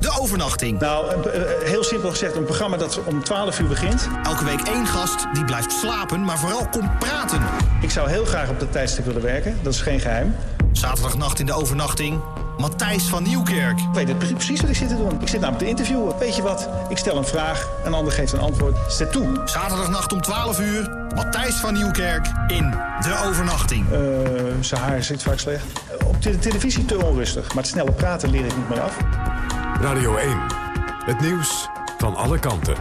Speaker 36: De overnachting.
Speaker 37: Nou, heel simpel gezegd, een programma dat om 12 uur begint.
Speaker 36: Elke week één gast die blijft slapen, maar vooral komt praten.
Speaker 37: Ik zou heel graag op dat tijdstip willen werken, dat is geen geheim.
Speaker 36: Zaterdagnacht in de overnachting, Matthijs van Nieuwkerk.
Speaker 37: Ik weet precies wat ik zit te doen. Ik zit namelijk te interviewen. Weet je wat? Ik stel een vraag, een ander geeft een antwoord. Zet toe.
Speaker 36: Zaterdagnacht om 12 uur, Matthijs van Nieuwkerk in De Overnachting.
Speaker 37: Uh, zijn haar zit vaak slecht. Op de televisie te onrustig, maar het snelle praten leer ik niet meer af.
Speaker 5: Radio 1. Het nieuws van alle kanten.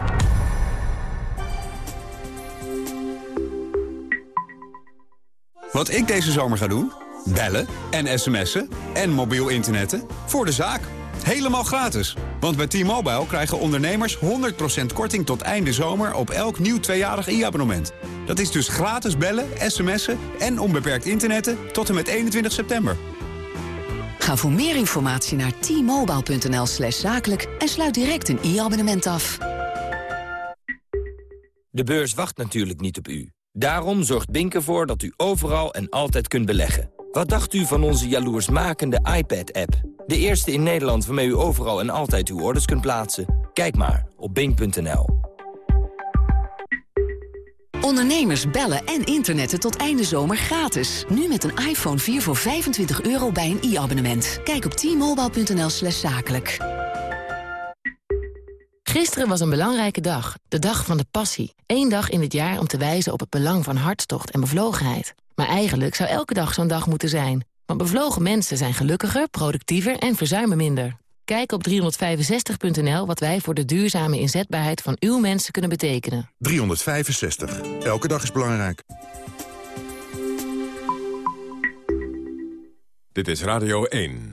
Speaker 38: Wat ik deze zomer ga doen?
Speaker 10: Bellen en sms'en en mobiel internetten voor de zaak. Helemaal gratis. Want bij T-Mobile krijgen ondernemers 100% korting tot einde zomer op elk nieuw tweejarig e-abonnement. Dat is dus gratis bellen, sms'en en onbeperkt internetten tot en met 21 september.
Speaker 39: Ga voor meer informatie naar t-mobile.nl slash zakelijk en sluit direct een e-abonnement af.
Speaker 35: De beurs wacht natuurlijk niet op u. Daarom zorgt Bink ervoor dat u overal en altijd kunt beleggen. Wat dacht u van onze jaloersmakende iPad-app? De eerste in Nederland waarmee u overal en altijd uw orders kunt plaatsen? Kijk maar op bink.nl.
Speaker 39: Ondernemers bellen en internetten tot einde zomer gratis. Nu met een iPhone 4 voor 25 euro bij een e-abonnement. Kijk op t-mobile.nl zakelijk.
Speaker 38: Gisteren was een belangrijke dag, de dag van de passie. Eén dag in het jaar om te wijzen op het belang van hartstocht en bevlogenheid. Maar eigenlijk zou elke dag zo'n dag moeten zijn. Want bevlogen mensen zijn gelukkiger, productiever en verzuimen minder. Kijk op 365.nl wat wij voor de duurzame inzetbaarheid van uw mensen kunnen betekenen.
Speaker 40: 365. Elke dag is belangrijk.
Speaker 5: Dit is Radio 1.